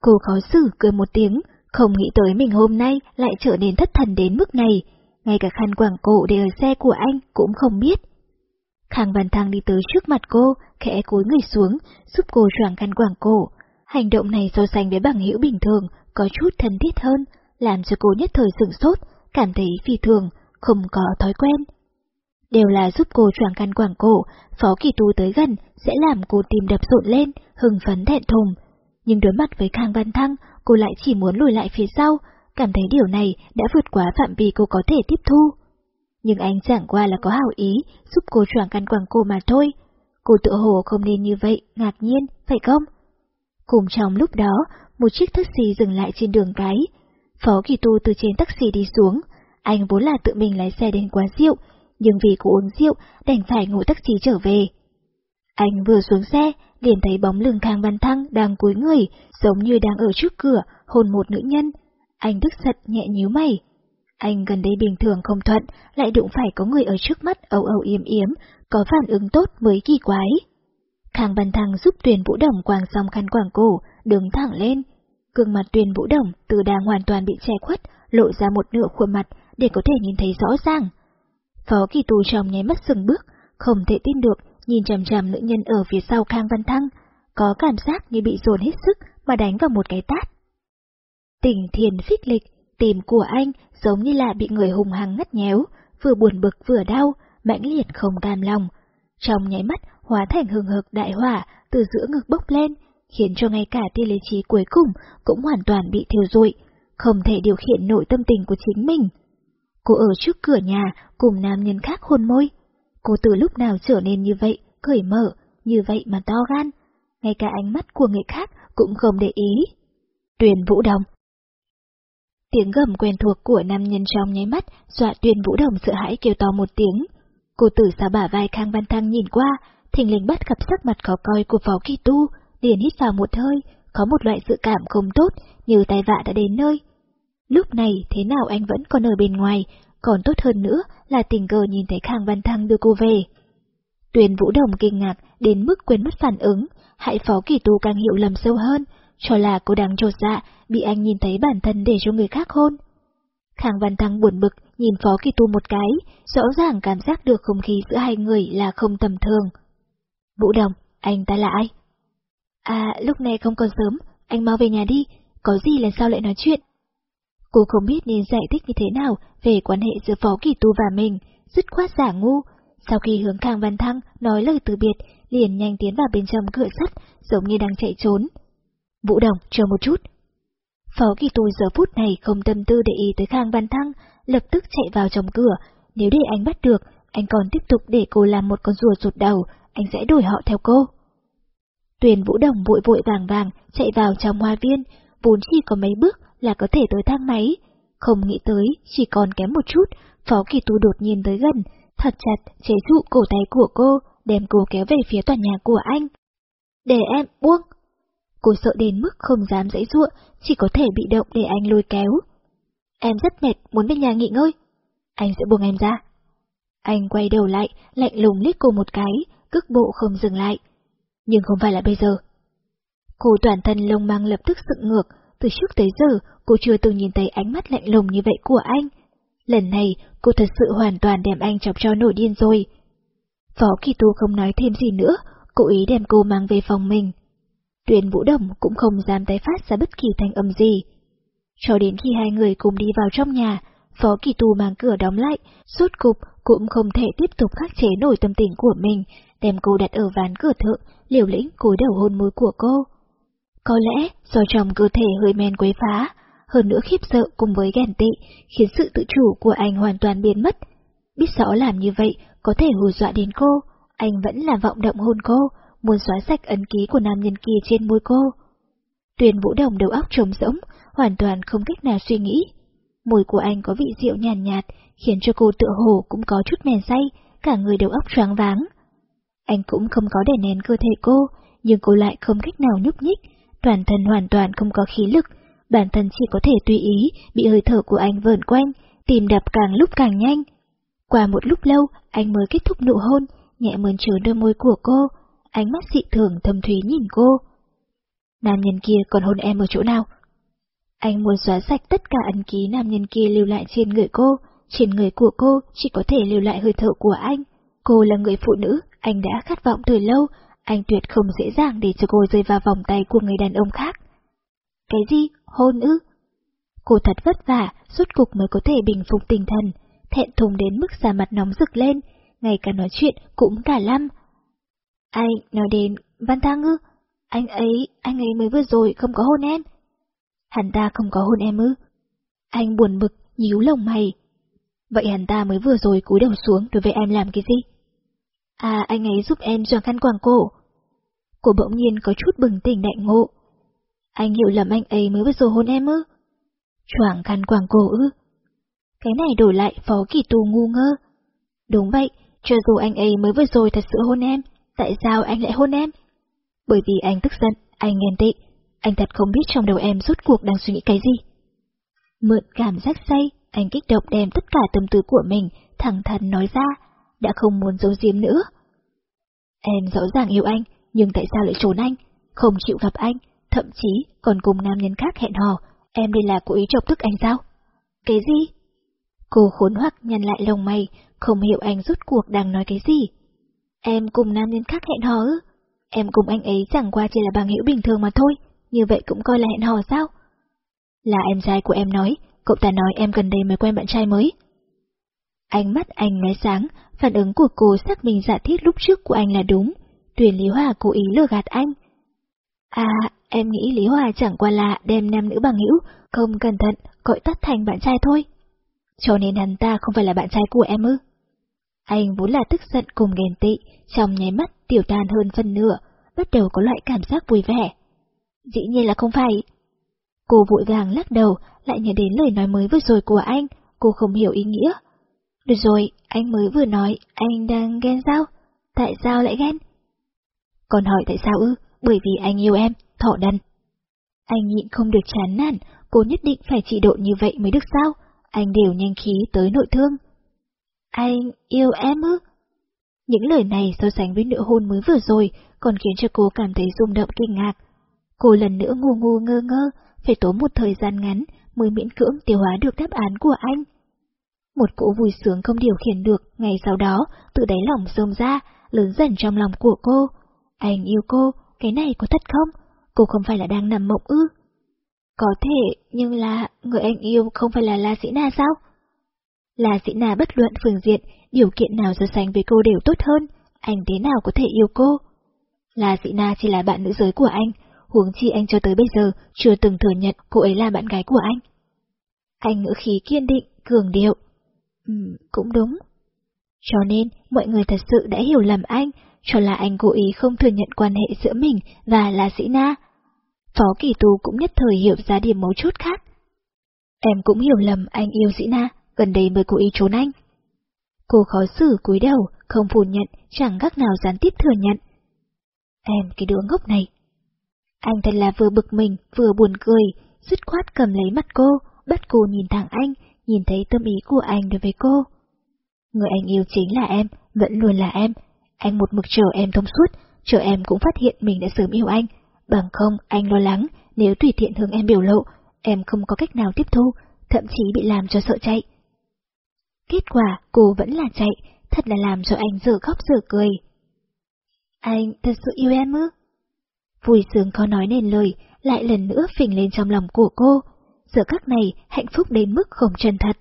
A: cô khó xử cười một tiếng, không nghĩ tới mình hôm nay lại trở nên thất thần đến mức này, ngay cả khăn quàng cổ để ở xe của anh cũng không biết. Khang Văn Thăng đi tới trước mặt cô, khẽ cúi người xuống, giúp cô choàng khăn quàng cổ. Hành động này so sánh với bằng hữu bình thường, có chút thân thiết hơn, làm cho cô nhất thời sửng sốt, cảm thấy phi thường, không có thói quen. Đều là giúp cô choàng khăn quảng cổ, Phó Kỳ Tu tới gần sẽ làm cô tìm đập rộn lên, hừng phấn thẹn thùng. Nhưng đối mặt với Khang Văn Thăng, cô lại chỉ muốn lùi lại phía sau, cảm thấy điều này đã vượt quá phạm vi cô có thể tiếp thu. Nhưng anh chẳng qua là có hảo ý giúp cô choàng khăn quảng cổ mà thôi. Cô tự hồ không nên như vậy, ngạc nhiên, phải không? Cùng trong lúc đó, một chiếc taxi dừng lại trên đường cái. Phó Kỳ Tu từ trên taxi đi xuống, anh vốn là tự mình lái xe đến quán rượu, nhưng vì cô uống rượu đành phải ngồi taxi trở về. Anh vừa xuống xe, liền thấy bóng lưng Khang Văn Thăng đang cúi người, giống như đang ở trước cửa, hôn một nữ nhân. Anh tức giận nhẹ nhíu mày. Anh gần đây bình thường không thuận, lại đụng phải có người ở trước mắt âu âu yếm yếm, có phản ứng tốt mới kỳ quái. Khang Văn Thăng giúp tuyển Vũ Đồng quàng xong khăn quàng cổ, đứng thẳng lên. Gương mặt Tuyền Vũ Đồng từ đang hoàn toàn bị che khuất, lộ ra một nửa khuôn mặt để có thể nhìn thấy rõ ràng. Phó kỳ tù trong nháy mắt dừng bước, không thể tin được, nhìn chằm chằm nữ nhân ở phía sau Khang Văn Thăng, có cảm giác như bị dồn hết sức mà đánh vào một cái tát. Tình thiền phích lịch, tìm của anh giống như là bị người hùng hăng ngắt nhéo, vừa buồn bực vừa đau, mãnh liệt không cam lòng. Trong nháy mắt hóa thành hừng hực đại hỏa từ giữa ngực bốc lên, khiến cho ngay cả tia lý trí cuối cùng cũng hoàn toàn bị thiêu rụi, không thể điều khiển nội tâm tình của chính mình. Cô ở trước cửa nhà cùng nam nhân khác hôn môi. Cô từ lúc nào trở nên như vậy, cởi mở, như vậy mà to gan. Ngay cả ánh mắt của người khác cũng không để ý. Tuyền Vũ Đồng Tiếng gầm quen thuộc của nam nhân trong nháy mắt, dọa Tuyền vũ đồng sợ hãi kêu to một tiếng. Cô tử xa bả vai Khang Văn Thăng nhìn qua, thình lình bắt gặp sắc mặt khó coi của phó kỳ tu, liền hít vào một hơi, có một loại dự cảm không tốt, như tai vạ đã đến nơi. Lúc này thế nào anh vẫn còn ở bên ngoài, còn tốt hơn nữa là tình cờ nhìn thấy Khang Văn Thăng đưa cô về. Tuyền Vũ Đồng kinh ngạc đến mức quên mất phản ứng, hại phó kỳ tu càng hiểu lầm sâu hơn, cho là cô đang trột dạ, bị anh nhìn thấy bản thân để cho người khác hôn. Khang Văn Thăng buồn bực, nhìn phó kỳ tu một cái, rõ ràng cảm giác được không khí giữa hai người là không tầm thường. Vũ Đồng, anh ta là ai? À, lúc này không còn sớm, anh mau về nhà đi, có gì lần sau lại nói chuyện. Cô không biết nên giải thích như thế nào về quan hệ giữa Phó Kỳ Tu và mình, dứt khoát giả ngu. Sau khi hướng Khang Văn Thăng nói lời từ biệt, liền nhanh tiến vào bên trong cửa sắt, giống như đang chạy trốn. Vũ Đồng, chờ một chút. Phó Kỳ Tu giờ phút này không tâm tư để ý tới Khang Văn Thăng, lập tức chạy vào trong cửa. Nếu để anh bắt được, anh còn tiếp tục để cô làm một con rùa rụt đầu, anh sẽ đuổi họ theo cô. Tuyền Vũ Đồng vội vội vàng vàng chạy vào trong hoa viên, vốn chỉ có mấy bước là có thể tới thang máy. Không nghĩ tới, chỉ còn kém một chút, Phó Kỳ Tu đột nhiên tới gần, thật chặt chế trụ cổ tay của cô, đem cô kéo về phía tòa nhà của anh. Để em buông. Cô sợ đến mức không dám dãy ruộng, chỉ có thể bị động để anh lôi kéo. Em rất mệt, muốn về nhà nghỉ ngơi. Anh sẽ buông em ra. Anh quay đầu lại, lạnh lùng liếc cô một cái, cước bộ không dừng lại. Nhưng không phải là bây giờ. Cô toàn thân lông mang lập tức dựng ngược, từ trước tới giờ cô chưa từng nhìn thấy ánh mắt lạnh lùng như vậy của anh. Lần này cô thật sự hoàn toàn đem anh chọc cho nổi điên rồi. Phó Kỳ Tu không nói thêm gì nữa, cố ý đem cô mang về phòng mình. Tuyền Vũ Đồng cũng không dám tái phát ra bất kỳ thanh âm gì. Cho đến khi hai người cùng đi vào trong nhà, Phó Kỳ Tu mang cửa đóng lại, suốt cục cũng không thể tiếp tục khắc chế nổi tâm tình của mình, đem cô đặt ở ván cửa thượng, liều lĩnh cúi đầu hôn môi của cô. Có lẽ do trong cơ thể hơi men quấy phá, hơn nữa khiếp sợ cùng với ghen tị, khiến sự tự chủ của anh hoàn toàn biến mất. Biết rõ làm như vậy có thể hù dọa đến cô, anh vẫn là vọng động hôn cô, muốn xóa sạch ấn ký của nam nhân kia trên môi cô. Tuyền Vũ Đồng đầu óc trống rỗng, hoàn toàn không cách nào suy nghĩ. Mùi của anh có vị rượu nhàn nhạt, nhạt, khiến cho cô tựa hồ cũng có chút men say, cả người đầu óc choáng váng. Anh cũng không có đè nén cơ thể cô, nhưng cô lại không cách nào nhúc nhích, toàn thân hoàn toàn không có khí lực, bản thân chỉ có thể tùy ý, bị hơi thở của anh vờn quanh, tìm đập càng lúc càng nhanh. Qua một lúc lâu, anh mới kết thúc nụ hôn, nhẹ mơn trớn đôi môi của cô, ánh mắt dị thường thâm thúy nhìn cô. Nam nhân kia còn hôn em ở chỗ nào? Anh muốn xóa sạch tất cả ấn ký nam nhân kia lưu lại trên người cô, trên người của cô chỉ có thể lưu lại hơi thở của anh. Cô là người phụ nữ, anh đã khát vọng từ lâu, anh tuyệt không dễ dàng để cho cô rơi vào vòng tay của người đàn ông khác. Cái gì? Hôn ư? Cô thật vất vả, suốt cục mới có thể bình phục tinh thần, thẹn thùng đến mức da mặt nóng rực lên, ngay cả nói chuyện cũng cả lăm. Anh nói đến Văn Thang ư? Anh ấy, anh ấy mới vừa rồi không có hôn em. Hắn ta không có hôn em ư? Anh buồn bực, nhíu lồng mày. Vậy hắn ta mới vừa rồi cúi đầu xuống đối với em làm cái gì? À, anh ấy giúp em choàng khăn quàng cổ. Cô bỗng nhiên có chút bừng tỉnh đại ngộ. Anh hiểu lầm anh ấy mới vừa rồi hôn em ư? Choàng khăn quàng cổ ư? Cái này đổi lại phó kỳ tù ngu ngơ. Đúng vậy, cho dù anh ấy mới vừa rồi thật sự hôn em, tại sao anh lại hôn em? Bởi vì anh tức giận, anh ghen tị, anh thật không biết trong đầu em rốt cuộc đang suy nghĩ cái gì. Mượn cảm giác say, anh kích động đem tất cả tâm tư của mình, thẳng thắn nói ra, đã không muốn giấu giếm nữa. Em rõ ràng yêu anh, nhưng tại sao lại trốn anh, không chịu gặp anh, thậm chí còn cùng nam nhân khác hẹn hò, em đây là cố ý chọc tức anh sao? Cái gì? Cô khốn hoắc nhăn lại lông mày, không hiểu anh rút cuộc đang nói cái gì. Em cùng nam nhân khác hẹn hò ư? Em cùng anh ấy chẳng qua chỉ là bằng hữu bình thường mà thôi, như vậy cũng coi là hẹn hò sao? Là em trai của em nói, cậu ta nói em gần đây mới quen bạn trai mới. Ánh mắt anh lóe sáng, phản ứng của cô xác minh giả thiết lúc trước của anh là đúng, tuyển Lý Hòa cố ý lừa gạt anh. À, em nghĩ Lý Hòa chẳng qua là đem nam nữ bằng hữu, không cẩn thận, gọi tắt thành bạn trai thôi. Cho nên hắn ta không phải là bạn trai của em ư? Anh vốn là tức giận cùng ghen tị, trong nháy mắt tiểu tan hơn phân nửa, bắt đầu có loại cảm giác vui vẻ. Dĩ nhiên là không phải. Cô vội vàng lắc đầu, lại nhớ đến lời nói mới vừa rồi của anh, cô không hiểu ý nghĩa. Được rồi, anh mới vừa nói anh đang ghen sao? Tại sao lại ghen? Còn hỏi tại sao ư? Bởi vì anh yêu em, thọ đần. Anh nhịn không được chán nản, cô nhất định phải trị độ như vậy mới được sao? Anh đều nhanh khí tới nội thương. Anh yêu em ư? Những lời này so sánh với nụ hôn mới vừa rồi còn khiến cho cô cảm thấy rung động kinh ngạc. Cô lần nữa ngu ngu ngơ ngơ, phải tốn một thời gian ngắn mới miễn cưỡng tiêu hóa được đáp án của anh. Một cỗ vui sướng không điều khiển được, ngày sau đó, tự đáy lòng rôm ra, lớn dần trong lòng của cô. Anh yêu cô, cái này có thật không? Cô không phải là đang nằm mộng ư? Có thể, nhưng là, người anh yêu không phải là La Sĩ Na sao? La Sĩ Na bất luận phương diện, điều kiện nào so sánh với cô đều tốt hơn, anh thế nào có thể yêu cô? La Sĩ Na chỉ là bạn nữ giới của anh, huống chi anh cho tới bây giờ chưa từng thừa nhận cô ấy là bạn gái của anh. Anh ngữ khí kiên định, cường điệu. Ừ, cũng đúng. Cho nên, mọi người thật sự đã hiểu lầm anh, cho là anh cố ý không thừa nhận quan hệ giữa mình và là Sĩ Na. Phó Kỳ Tù cũng nhất thời hiểu ra điểm mấu chốt khác. Em cũng hiểu lầm anh yêu Sĩ Na, gần đây mới cố ý trốn anh. Cô khó xử cúi đầu, không phủ nhận, chẳng gác nào gián tiếp thừa nhận. Em cái đứa ngốc này. Anh thật là vừa bực mình, vừa buồn cười, dứt khoát cầm lấy mặt cô, bắt cô nhìn thẳng anh, nhìn thấy tâm ý của anh đối với cô. Người anh yêu chính là em, vẫn luôn là em. Anh một mực chờ em thông suốt, chờ em cũng phát hiện mình đã sớm yêu anh. Bằng không, anh lo lắng, nếu tùy tiện hướng em biểu lộ, em không có cách nào tiếp thu, thậm chí bị làm cho sợ chạy. Kết quả, cô vẫn là chạy, thật là làm cho anh dở khóc dở cười. Anh thật sự yêu em ư? Vui sướng khó nói nên lời, lại lần nữa phình lên trong lòng của cô. Giờ các này hạnh phúc đến mức không chân thật.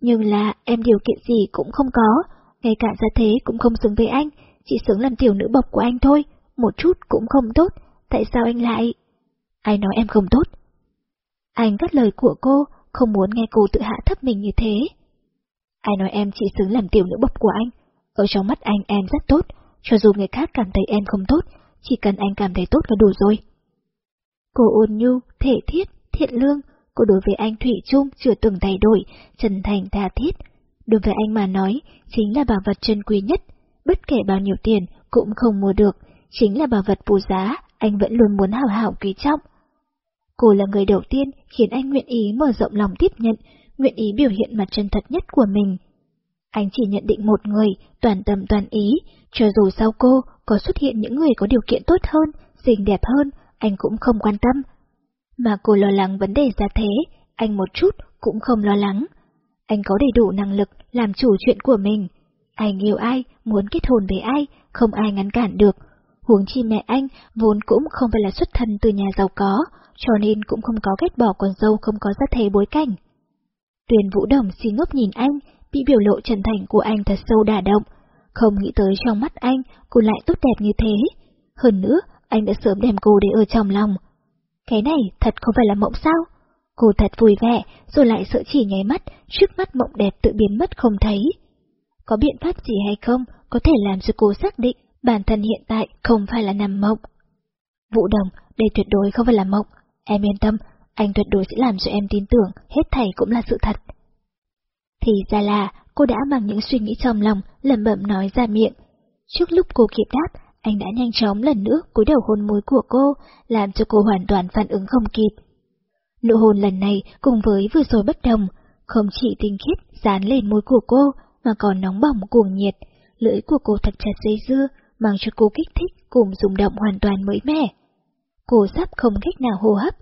A: Nhưng là em điều kiện gì cũng không có, ngay cả gia thế cũng không xứng với anh, chỉ xứng làm tiểu nữ bọc của anh thôi, một chút cũng không tốt, tại sao anh lại... Ai nói em không tốt? Anh cắt lời của cô, không muốn nghe cô tự hạ thấp mình như thế. Ai nói em chỉ xứng làm tiểu nữ bọc của anh, ở trong mắt anh em rất tốt, cho dù người khác cảm thấy em không tốt, chỉ cần anh cảm thấy tốt là đủ rồi. Cô ôn nhu, thể thiết, thiện lương, cô đối với anh Thủy Trung chưa từng thay đổi, chân thành tha thiết. Đối với anh mà nói, chính là bảo vật chân quý nhất, bất kể bao nhiêu tiền cũng không mua được, chính là bảo vật vô giá, anh vẫn luôn muốn hào hảo quý trọng. Cô là người đầu tiên khiến anh nguyện ý mở rộng lòng tiếp nhận, nguyện ý biểu hiện mặt chân thật nhất của mình. Anh chỉ nhận định một người, toàn tâm toàn ý, cho dù sau cô có xuất hiện những người có điều kiện tốt hơn, xinh đẹp hơn, anh cũng không quan tâm. Mà cô lo lắng vấn đề ra thế, anh một chút cũng không lo lắng. Anh có đầy đủ năng lực làm chủ chuyện của mình. Anh yêu ai, muốn kết hôn với ai, không ai ngăn cản được. Huống chi mẹ anh vốn cũng không phải là xuất thân từ nhà giàu có, cho nên cũng không có ghét bỏ con dâu không có gia thế bối cảnh. Tuyền Vũ Đồng xin ngốc nhìn anh, bị biểu lộ chân thành của anh thật sâu đả động. Không nghĩ tới trong mắt anh, cô lại tốt đẹp như thế. Hơn nữa, anh đã sớm đem cô để ở trong lòng. Cái này thật không phải là mộng sao? Cô thật vui vẻ, rồi lại sợ chỉ nháy mắt, trước mắt mộng đẹp tự biến mất không thấy. Có biện pháp gì hay không, có thể làm cho cô xác định bản thân hiện tại không phải là nằm mộng. Vũ Đồng, đây tuyệt đối không phải là mộng, em yên tâm, anh tuyệt đối sẽ làm cho em tin tưởng hết thảy cũng là sự thật. Thì ra là, cô đã mang những suy nghĩ trong lòng, lẩm bẩm nói ra miệng. Trước lúc cô kịp đáp, anh đã nhanh chóng lần nữa cúi đầu hôn môi của cô, làm cho cô hoàn toàn phản ứng không kịp. Nụ hôn lần này cùng với vừa rồi bất đồng, không chỉ tinh khiết dán lên môi của cô, mà còn nóng bỏng cuồng nhiệt, lưỡi của cô thật chặt dây dưa, mang cho cô kích thích cùng rung động hoàn toàn mới mẻ. Cô sắp không cách nào hô hấp.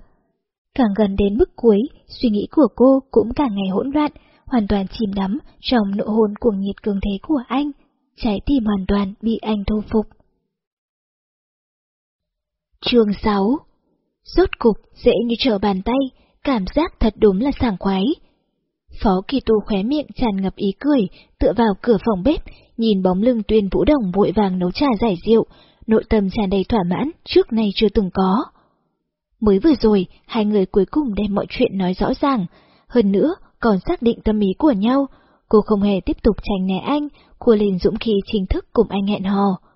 A: Càng gần đến mức cuối, suy nghĩ của cô cũng càng ngày hỗn loạn, hoàn toàn chìm đắm trong nụ hôn cuồng nhiệt cường thế của anh, trái tim hoàn toàn bị anh thu phục. Chương 6 Rốt cục dễ như trở bàn tay, cảm giác thật đúng là sảng khoái. Phó kỳ tu khóe miệng tràn ngập ý cười, tựa vào cửa phòng bếp, nhìn bóng lưng tuyên vũ đồng vội vàng nấu trà giải rượu, nội tâm tràn đầy thỏa mãn, trước nay chưa từng có. Mới vừa rồi, hai người cuối cùng đem mọi chuyện nói rõ ràng, hơn nữa còn xác định tâm ý của nhau, cô không hề tiếp tục tránh né anh, cô lên dũng khí chính thức cùng anh hẹn hò.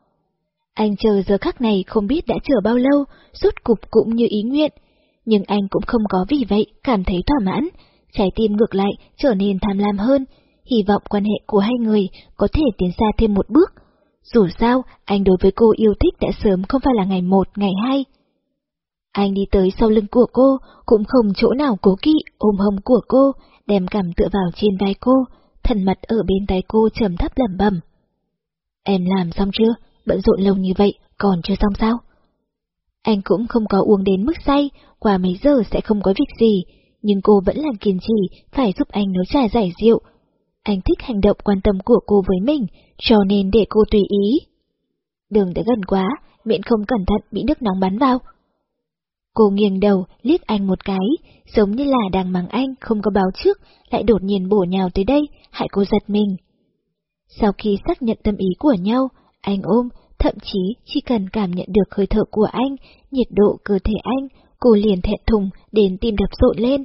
A: Anh chờ giờ khắc này không biết đã chờ bao lâu, rốt cục cũng như ý nguyện. Nhưng anh cũng không có vì vậy cảm thấy thỏa mãn, trái tim ngược lại trở nên tham lam hơn, hy vọng quan hệ của hai người có thể tiến xa thêm một bước. Dù sao, anh đối với cô yêu thích đã sớm không phải là ngày một, ngày hai. Anh đi tới sau lưng của cô, cũng không chỗ nào cố kỵ ôm hông của cô, đem cảm tựa vào trên vai cô, thần mật ở bên tay cô trầm thấp lẩm bẩm. Em làm xong chưa? Bận rộn lâu như vậy, còn chưa xong sao? Anh cũng không có uống đến mức say, qua mấy giờ sẽ không có việc gì, nhưng cô vẫn là kiên trì, phải giúp anh nấu trà giải rượu. Anh thích hành động quan tâm của cô với mình, cho nên để cô tùy ý. Đường đã gần quá, miệng không cẩn thận bị nước nóng bắn vào. Cô nghiêng đầu, liếc anh một cái, giống như là đang mắng anh không có báo trước, lại đột nhiên bổ nhào tới đây, hại cô giật mình. Sau khi xác nhận tâm ý của nhau, anh ôm, thậm chí chỉ cần cảm nhận được hơi thở của anh, nhiệt độ cơ thể anh, cô liền thẹn thùng đến tim đập rộn lên.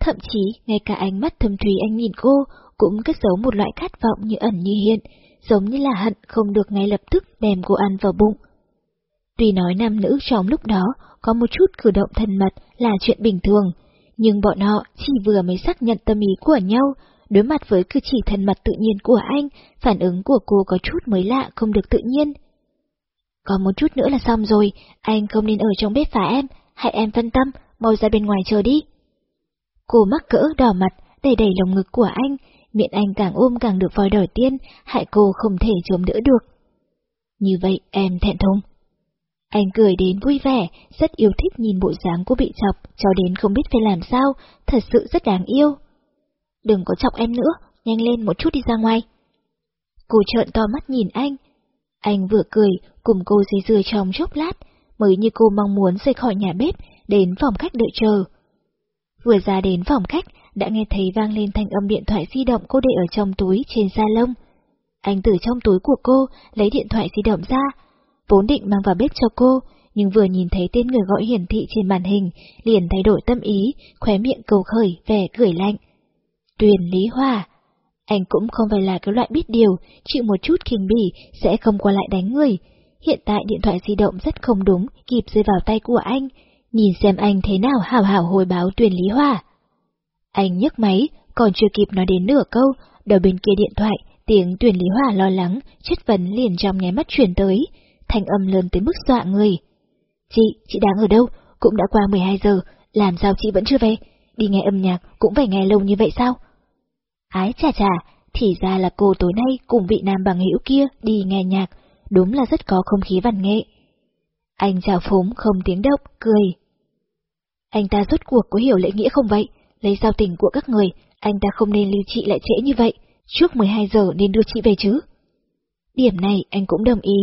A: Thậm chí ngay cả ánh mắt thâm thúy anh nhìn cô cũng cất giấu một loại khát vọng như ẩn như hiện, giống như là hận không được ngay lập tức đem cô ăn vào bụng. Tuy nói nam nữ trong lúc đó có một chút cử động thân mật là chuyện bình thường, nhưng bọn họ chỉ vừa mới xác nhận tâm ý của nhau, đối mặt với cử chỉ thân mật tự nhiên của anh, phản ứng của cô có chút mới lạ không được tự nhiên. Còn một chút nữa là xong rồi, anh không nên ở trong bếp phá em, hãy em phân tâm, mau ra bên ngoài chờ đi. Cô mắc cỡ đỏ mặt, đầy đầy lồng ngực của anh, miệng anh càng ôm càng được vòi đỏ tiên, hại cô không thể chống đỡ được. Như vậy em thẹn thùng. Anh cười đến vui vẻ, rất yêu thích nhìn bộ dáng của bị chọc, cho đến không biết phải làm sao, thật sự rất đáng yêu. Đừng có chọc em nữa, nhanh lên một chút đi ra ngoài. Cô trợn to mắt nhìn anh. Anh vừa cười, cùng cô dây dưa trong chốc lát, mới như cô mong muốn rời khỏi nhà bếp, đến phòng khách đợi chờ. Vừa ra đến phòng khách, đã nghe thấy vang lên thanh âm điện thoại di động cô để ở trong túi trên da lông. Anh từ trong túi của cô lấy điện thoại di động ra, vốn định mang vào bếp cho cô, nhưng vừa nhìn thấy tên người gọi hiển thị trên màn hình, liền thay đổi tâm ý, khóe miệng cầu khởi, vẻ cười lạnh. Tuyền Lý Hòa Anh cũng không phải là cái loại biết điều, chịu một chút khinh bỉ sẽ không qua lại đánh người. Hiện tại điện thoại di động rất không đúng, kịp rơi vào tay của anh. Nhìn xem anh thế nào hảo hảo hồi báo Tuyền Lý Hòa. Anh nhấc máy, còn chưa kịp nói đến nửa câu, đầu bên kia điện thoại, tiếng Tuyền Lý Hòa lo lắng, chất vấn liền trong nháy mắt chuyển tới thanh âm lớn tới mức dọa người. Chị, chị đang ở đâu? Cũng đã qua 12 giờ, làm sao chị vẫn chưa về? Đi nghe âm nhạc cũng phải nghe lâu như vậy sao? Ái chà chà, thì ra là cô tối nay cùng vị nam bằng hữu kia đi nghe nhạc, đúng là rất có không khí văn nghệ. Anh chào phúng không tiếng động, cười. Anh ta rốt cuộc có hiểu lễ nghĩa không vậy? Lấy sao tình của các người, anh ta không nên lưu chị lại trễ như vậy, trước 12 giờ nên đưa chị về chứ. Điểm này anh cũng đồng ý,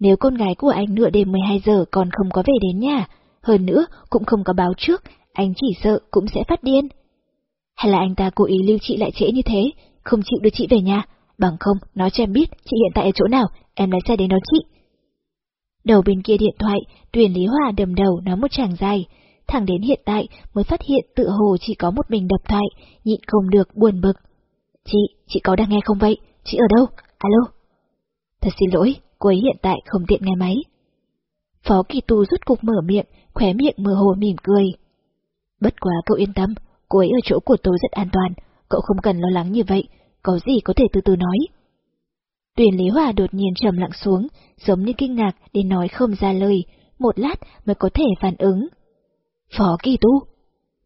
A: nếu con gái của anh nửa đêm 12 giờ còn không có về đến nhà, hơn nữa cũng không có báo trước, anh chỉ sợ cũng sẽ phát điên. Hay là anh ta cố ý lưu chị lại trễ như thế, không chịu đưa chị về nhà, bằng không nói cho em biết chị hiện tại ở chỗ nào, em lái xe đến đón chị. Đầu bên kia điện thoại, Tuyền Lý Hòa đầm đầu nói một chàng dài, thẳng đến hiện tại mới phát hiện tự hồ chỉ có một mình độc thoại, nhịn không được buồn bực. Chị, chị có đang nghe không vậy? Chị ở đâu? Alo? Thật xin lỗi, cô ấy hiện tại không tiện nghe máy. Phó Kỳ Tu rút cục mở miệng, khóe miệng mơ hồ mỉm cười. Bất quá cậu yên tâm, cô ấy ở chỗ của tôi rất an toàn, cậu không cần lo lắng như vậy, có gì có thể từ từ nói. Tuyền Lý Hòa đột nhiên trầm lặng xuống, giống như kinh ngạc đến nói không ra lời, một lát mới có thể phản ứng. Phó Kỳ Tu?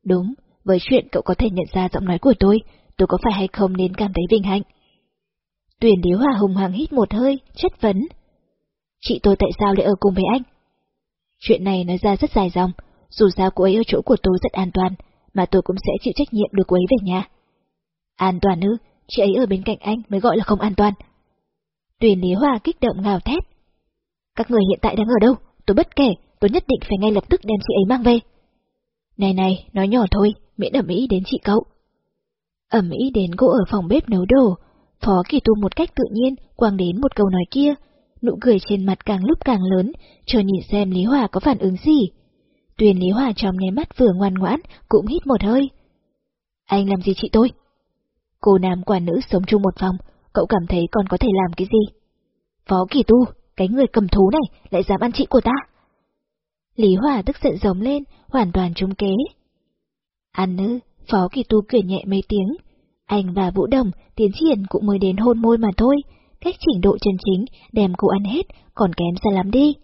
A: Đúng, với chuyện cậu có thể nhận ra giọng nói của tôi, tôi có phải hay không nên cảm thấy vinh hạnh. Tuyền Lý Hòa hùng hằng hít một hơi, chất vấn. Chị tôi tại sao lại ở cùng với anh? Chuyện này nói ra rất dài dòng, dù sao cô ấy ở chỗ của tôi rất an toàn, mà tôi cũng sẽ chịu trách nhiệm đưa cô ấy về nhà. An toàn ư, chị ấy ở bên cạnh anh mới gọi là không an toàn. Tuyền Lý Hòa kích động ngào thét. Các người hiện tại đang ở đâu? Tôi bất kể, tôi nhất định phải ngay lập tức đem chị ấy mang về. Này này, nói nhỏ thôi, miễn ẩm ý đến chị cậu. Ẩm ý đến cô ở phòng bếp nấu đồ, Phó Kỳ Tu một cách tự nhiên quang đến một câu nói kia, nụ cười trên mặt càng lúc càng lớn, chờ nhìn xem Lý Hòa có phản ứng gì. Tuyền Lý Hòa trong nháy mắt vừa ngoan ngoãn, cũng hít một hơi. Anh làm gì chị tôi? Cô nam quả nữ sống chung một phòng, cậu cảm thấy còn có thể làm cái gì? Phó Kỳ Tu, cái người cầm thú này lại dám ăn chị của ta. Lý Hòa tức giận giống lên, hoàn toàn trúng kế. Ăn ư, Phó Kỳ Tu cười nhẹ mấy tiếng. Anh và Vũ Đồng tiến triển cũng mới đến hôn môi mà thôi, cách trình độ chân chính đem cô ăn hết còn kém xa lắm đi.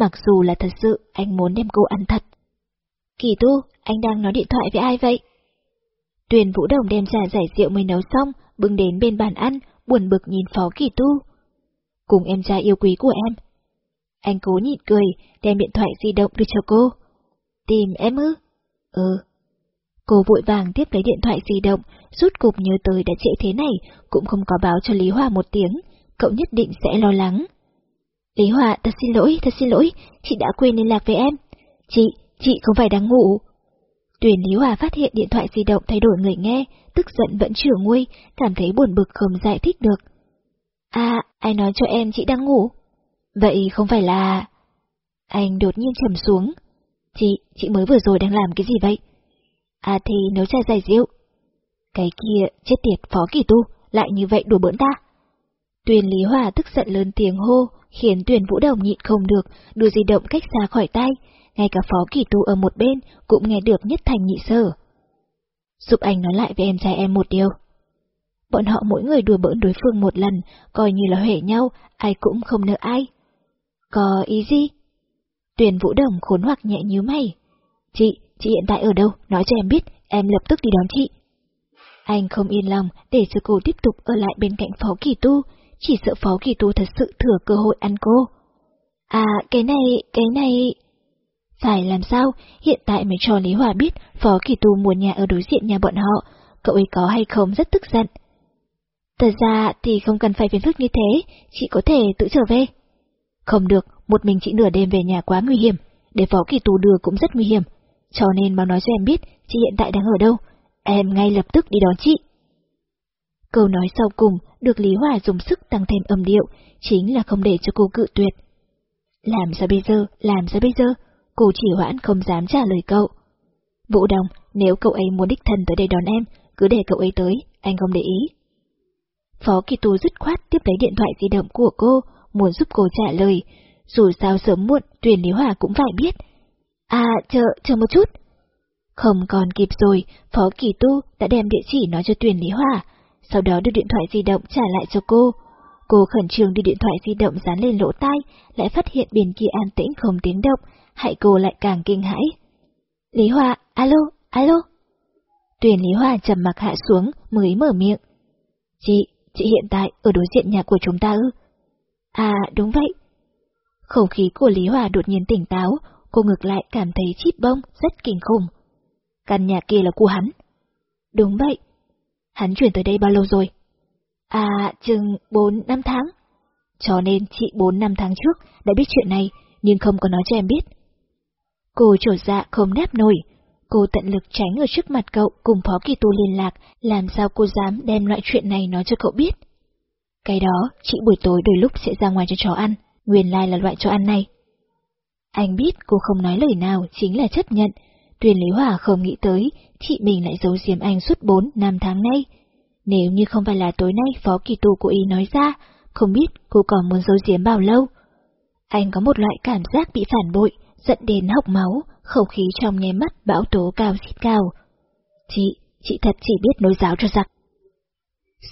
A: Mặc dù là thật sự anh muốn đem cô ăn thật. Kỳ Tu, anh đang nói điện thoại với ai vậy? Tuyền Vũ Đồng đem trà giải rượu mới nấu xong, bưng đến bên bàn ăn, buồn bực nhìn Phó Kỳ Tu. Cùng em trai yêu quý của em. Anh cố nhịn cười, đem điện thoại di động đưa cho cô. Tìm em ư? Ừ. Cô vội vàng tiếp lấy điện thoại di động, rút cục nhớ tới đã trễ thế này, cũng không có báo cho Lý Hòa một tiếng, cậu nhất định sẽ lo lắng. Lý Hòa, thật xin lỗi, thật xin lỗi, chị đã quên liên lạc với em. Chị, chị không phải đang ngủ. Tuyền Lý Hòa phát hiện điện thoại di động thay đổi người nghe, tức giận vẫn chửa nguôi, cảm thấy buồn bực không giải thích được. À, ai nói cho em chị đang ngủ? Vậy không phải là... Anh đột nhiên trầm xuống. Chị, chị mới vừa rồi đang làm cái gì vậy? À thì nấu chai giải rượu. Cái kia, chết tiệt phó kỳ tu, lại như vậy đùa bỡn ta. Tuyền Lý Hòa tức giận lớn tiếng hô, khiến Tuyền Vũ Đồng nhịn không được, đưa di động cách xa khỏi tay, ngay cả phó kỳ tu ở một bên cũng nghe được nhất thành nhị sở. Giúp anh nói lại với em trai em một điều. Bọn họ mỗi người đùa bỡn đối phương một lần, coi như là huệ nhau, ai cũng không nợ ai. Có ý gì? Tuyền Vũ Đồng khốn hoặc nhẹ nhíu mày. Chị, chị hiện tại ở đâu, nói cho em biết, em lập tức đi đón chị. Anh không yên lòng để sư cô tiếp tục ở lại bên cạnh Phó Kỳ Tu, chỉ sợ Phó Kỳ Tu thật sự thừa cơ hội ăn cô. À, cái này, cái này... Phải làm sao, hiện tại mới cho Lý Hòa biết Phó Kỳ Tu muốn nhà ở đối diện nhà bọn họ, cậu ấy có hay không rất tức giận. Thật ra thì không cần phải phiền phức như thế, chị có thể tự trở về. Không được, một mình chị nửa đêm về nhà quá nguy hiểm, để Phó Kỳ Tu đưa cũng rất nguy hiểm, cho nên mau nói cho em biết chị hiện tại đang ở đâu, em ngay lập tức đi đón chị. Câu nói sau cùng được Lý Hòa dùng sức tăng thêm âm điệu, chính là không để cho cô cự tuyệt. Làm sao bây giờ, làm sao bây giờ, cô chỉ hoãn không dám trả lời cậu. Vũ Đồng, nếu cậu ấy muốn đích thân tới đây đón em, cứ để cậu ấy tới, anh không để ý. Phó Kỳ Tu dứt khoát tiếp lấy điện thoại di động của cô, muốn giúp cô trả lời. Dù sao sớm muộn, Tuyền Lý Hòa cũng phải biết. À, chờ, chờ một chút. Không còn kịp rồi, Phó Kỳ Tu đã đem địa chỉ nói cho Tuyền Lý Hòa, sau đó đưa điện thoại di động trả lại cho cô. Cô khẩn trương đi điện thoại di động dán lên lỗ tai, lại phát hiện bên kia an tĩnh không tiếng động, hại cô lại càng kinh hãi. Lý Hoa, alo, alo. Tuyền Lý Hoa trầm mặc hạ xuống mới mở miệng. Chị, chị hiện tại ở đối diện nhà của chúng ta ư? À, đúng vậy. Không khí của Lý Hòa đột nhiên tỉnh táo, cô ngược lại cảm thấy chít bông rất kinh khủng. Căn nhà kia là của hắn. Đúng vậy. Hắn chuyển tới đây bao lâu rồi? À, chừng 4 năm tháng. Cho nên chị 4 năm tháng trước đã biết chuyện này, nhưng không có nói cho em biết. Cô trổ dạ không đáp nổi. Cô tận lực tránh ở trước mặt cậu cùng Phó Kỳ Tu liên lạc, làm sao cô dám đem loại chuyện này nói cho cậu biết. Cái đó, chị buổi tối đôi lúc sẽ ra ngoài cho chó ăn, nguyên lai là loại chó ăn này. Anh biết cô không nói lời nào chính là chấp nhận. Tuyền Lý Hòa không nghĩ tới, chị mình lại giấu giếm anh suốt 4 năm tháng nay. Nếu như không phải là tối nay Phó Kỳ Tu của ý nói ra, không biết cô còn muốn giấu giếm bao lâu. Anh có một loại cảm giác bị phản bội, dẫn đến hộc máu, khẩu khí trong nháy mắt bão tố cao xít cao. Chị, chị thật chỉ biết nối giáo cho giặc.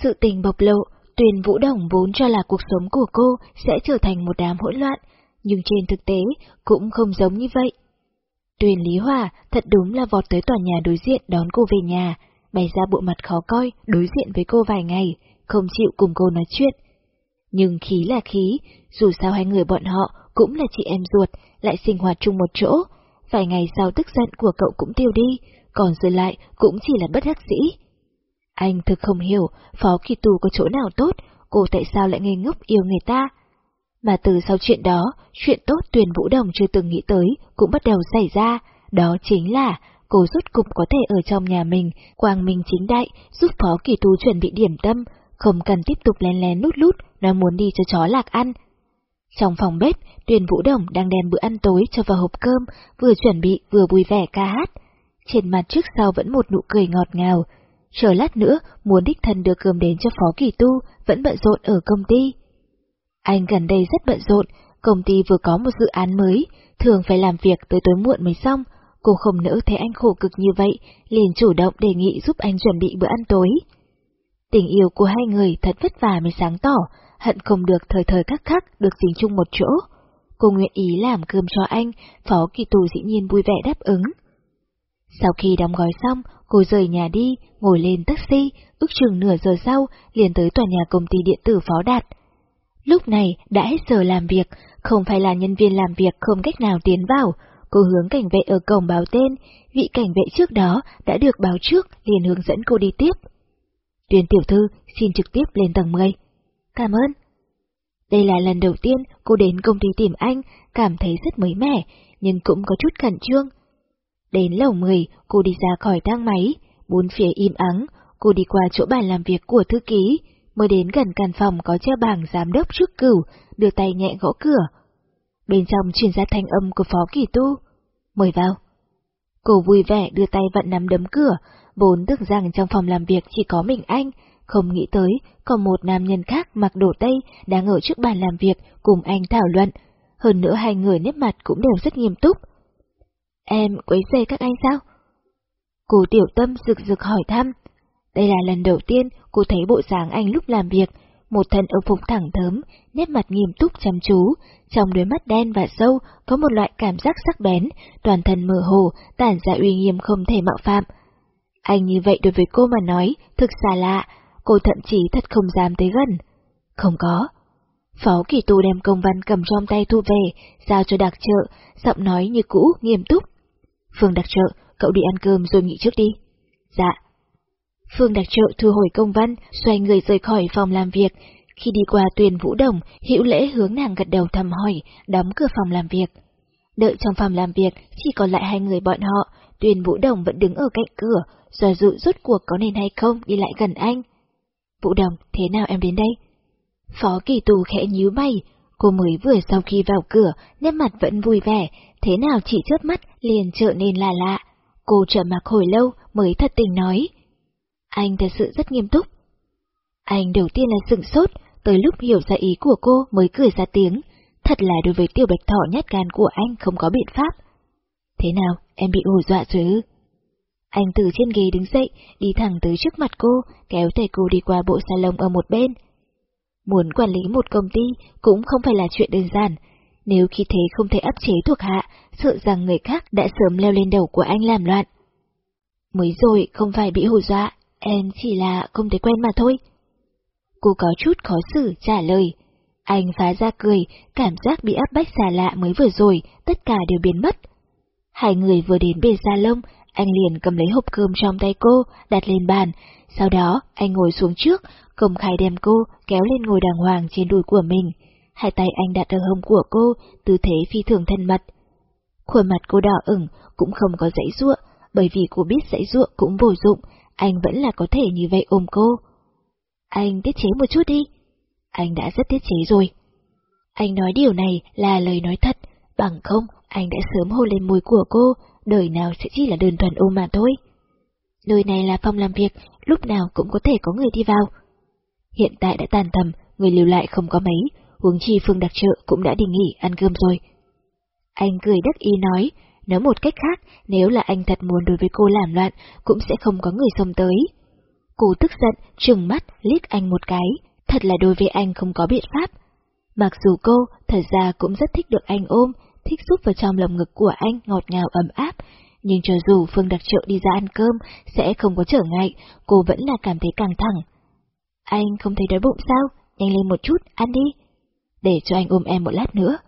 A: Sự tình bộc lộ, Tuyền Vũ Đồng vốn cho là cuộc sống của cô sẽ trở thành một đám hỗn loạn, nhưng trên thực tế cũng không giống như vậy. Tuyền Lý Hòa thật đúng là vọt tới tòa nhà đối diện đón cô về nhà, bày ra bộ mặt khó coi đối diện với cô vài ngày, không chịu cùng cô nói chuyện. Nhưng khí là khí, dù sao hai người bọn họ cũng là chị em ruột, lại sinh hoạt chung một chỗ. Vài ngày sau tức giận của cậu cũng tiêu đi, còn rồi lại cũng chỉ là bất hắc dĩ. Anh thực không hiểu, Phó Kỳ Tù có chỗ nào tốt, cô tại sao lại ngây ngốc yêu người ta. Mà từ sau chuyện đó, chuyện tốt Tuyền Vũ Đồng chưa từng nghĩ tới cũng bắt đầu xảy ra, đó chính là cô rút cục có thể ở trong nhà mình, quang minh chính đại, giúp Phó Kỳ tu chuẩn bị điểm tâm, không cần tiếp tục lén lén nút lút, nó muốn đi cho chó lạc ăn, trong phòng bếp, Tuyền Vũ Đồng đang đem bữa ăn tối cho vào hộp cơm, vừa chuẩn bị vừa vui vẻ ca hát. Trên mặt trước sau vẫn một nụ cười ngọt ngào. Chờ lát nữa, muốn đích thân đưa cơm đến cho Phó Kỳ Tu, vẫn bận rộn ở công ty. Anh gần đây rất bận rộn, công ty vừa có một dự án mới, thường phải làm việc tới tối muộn mới xong. Cô không nỡ thấy anh khổ cực như vậy, liền chủ động đề nghị giúp anh chuẩn bị bữa ăn tối. Tình yêu của hai người thật vất vả mới sáng tỏ, hận không được thời thời khắc khắc được dính chung một chỗ. Cô nguyện ý làm cơm cho anh, Phó Kỳ Tù dĩ nhiên vui vẻ đáp ứng. Sau khi đóng gói xong, cô rời nhà đi, ngồi lên taxi, ước chừng nửa giờ sau, liền tới tòa nhà công ty điện tử Phó Đạt. Lúc này đã hết giờ làm việc, không phải là nhân viên làm việc không cách nào tiến vào, cô hướng cảnh vệ ở cổng báo tên, vị cảnh vệ trước đó đã được báo trước liền hướng dẫn cô đi tiếp. Tuyên tiểu thư xin trực tiếp lên tầng 10. Cảm ơn. Đây là lần đầu tiên cô đến công ty tìm anh, cảm thấy rất mới mẻ, nhưng cũng có chút khẩn trương. Đến lầu 10, cô đi ra khỏi thang máy, bốn phía im ắng, cô đi qua chỗ bàn làm việc của thư ký, mới đến gần căn phòng có treo bảng giám đốc trước cửu, đưa tay nhẹ gõ cửa. Bên trong truyền ra thanh âm của Phó Kỳ Tu. Mời vào. Cô vui vẻ đưa tay vận nắm đấm cửa, vốn tưởng rằng trong phòng làm việc chỉ có mình anh, không nghĩ tới còn một nam nhân khác mặc đồ tây đang ở trước bàn làm việc cùng anh thảo luận. Hơn nữa hai người nếp mặt cũng đều rất nghiêm túc. Em quấy rầy các anh sao? Cô tiểu tâm rực rực hỏi thăm. Đây là lần đầu tiên cô thấy bộ dáng anh lúc làm việc, một thân âu phục thẳng thớm, nét mặt nghiêm túc chăm chú, trong đôi mắt đen và sâu có một loại cảm giác sắc bén, toàn thân mơ hồ, tản ra uy nghiêm không thể mạo phạm. Anh như vậy đối với cô mà nói, thực xa lạ, cô thậm chí thật không dám tới gần. Không có. Phó kỳ tu đem công văn cầm trong tay thu về, giao cho đặc trợ, giọng nói như cũ, nghiêm túc. Phương đặc trợ, cậu đi ăn cơm rồi nghỉ trước đi. Dạ. Phương đặc trợ thu hồi công văn, xoay người rời khỏi phòng làm việc. Khi đi qua tuyền vũ đồng, hữu lễ hướng nàng gật đầu thầm hỏi, đóng cửa phòng làm việc. Đợi trong phòng làm việc, chỉ còn lại hai người bọn họ, tuyền vũ đồng vẫn đứng ở cạnh cửa, do dự rốt cuộc có nên hay không đi lại gần anh. Vũ đồng, thế nào em đến đây? Phó kỳ tù khẽ nhíu mày, cô mới vừa sau khi vào cửa, nét mặt vẫn vui vẻ, thế nào chỉ chớp mắt liền trở nên là lạ. Cô trở mặc hồi lâu mới thật tình nói. Anh thật sự rất nghiêm túc. Anh đầu tiên là sửng sốt, tới lúc hiểu ra ý của cô mới cười ra tiếng. Thật là đối với tiểu bạch thỏ nhát gan của anh không có biện pháp. Thế nào, em bị hù dọa rồi ư? Anh từ trên ghế đứng dậy, đi thẳng tới trước mặt cô, kéo tay cô đi qua bộ salon ở một bên. Muốn quản lý một công ty cũng không phải là chuyện đơn giản. Nếu khi thế không thể áp chế thuộc hạ, sợ rằng người khác đã sớm leo lên đầu của anh làm loạn. Mới rồi không phải bị hù dọa, em chỉ là không thấy quen mà thôi. Cô có chút khó xử trả lời. Anh phá ra cười, cảm giác bị áp bách xa lạ mới vừa rồi, tất cả đều biến mất. Hai người vừa đến bề sa lông, anh liền cầm lấy hộp cơm trong tay cô, đặt lên bàn, sau đó anh ngồi xuống trước, công khai đem cô kéo lên ngồi đàng hoàng trên đùi của mình. Hai tay anh đặt ở hông của cô, tư thế phi thường thân mật. Khuôn mặt cô đỏ ửng, cũng không có dãy ruộng, bởi vì cô biết dãy ruộng cũng vô dụng, anh vẫn là có thể như vậy ôm cô. Anh tiết chế một chút đi. Anh đã rất tiết chế rồi. Anh nói điều này là lời nói thật, bằng không anh đã sớm hôn lên môi của cô, đời nào sẽ chỉ là đơn thuần ôm mà thôi. Nơi này là phòng làm việc, lúc nào cũng có thể có người đi vào. Hiện tại đã tàn tầm, người lưu lại không có mấy, huống chi phương đặc trợ cũng đã đi nghỉ ăn cơm rồi. Anh cười đắc ý nói, nói một cách khác, nếu là anh thật muốn đối với cô làm loạn, cũng sẽ không có người xông tới. Cô tức giận, trừng mắt, liếc anh một cái, thật là đối với anh không có biện pháp. Mặc dù cô, thật ra cũng rất thích được anh ôm, thích giúp vào trong lồng ngực của anh ngọt ngào ấm áp, nhưng cho dù Phương đặc trợ đi ra ăn cơm sẽ không có trở ngại, cô vẫn là cảm thấy căng thẳng. Anh không thấy đói bụng sao? Nhanh lên một chút, ăn đi. Để cho anh ôm em một lát nữa.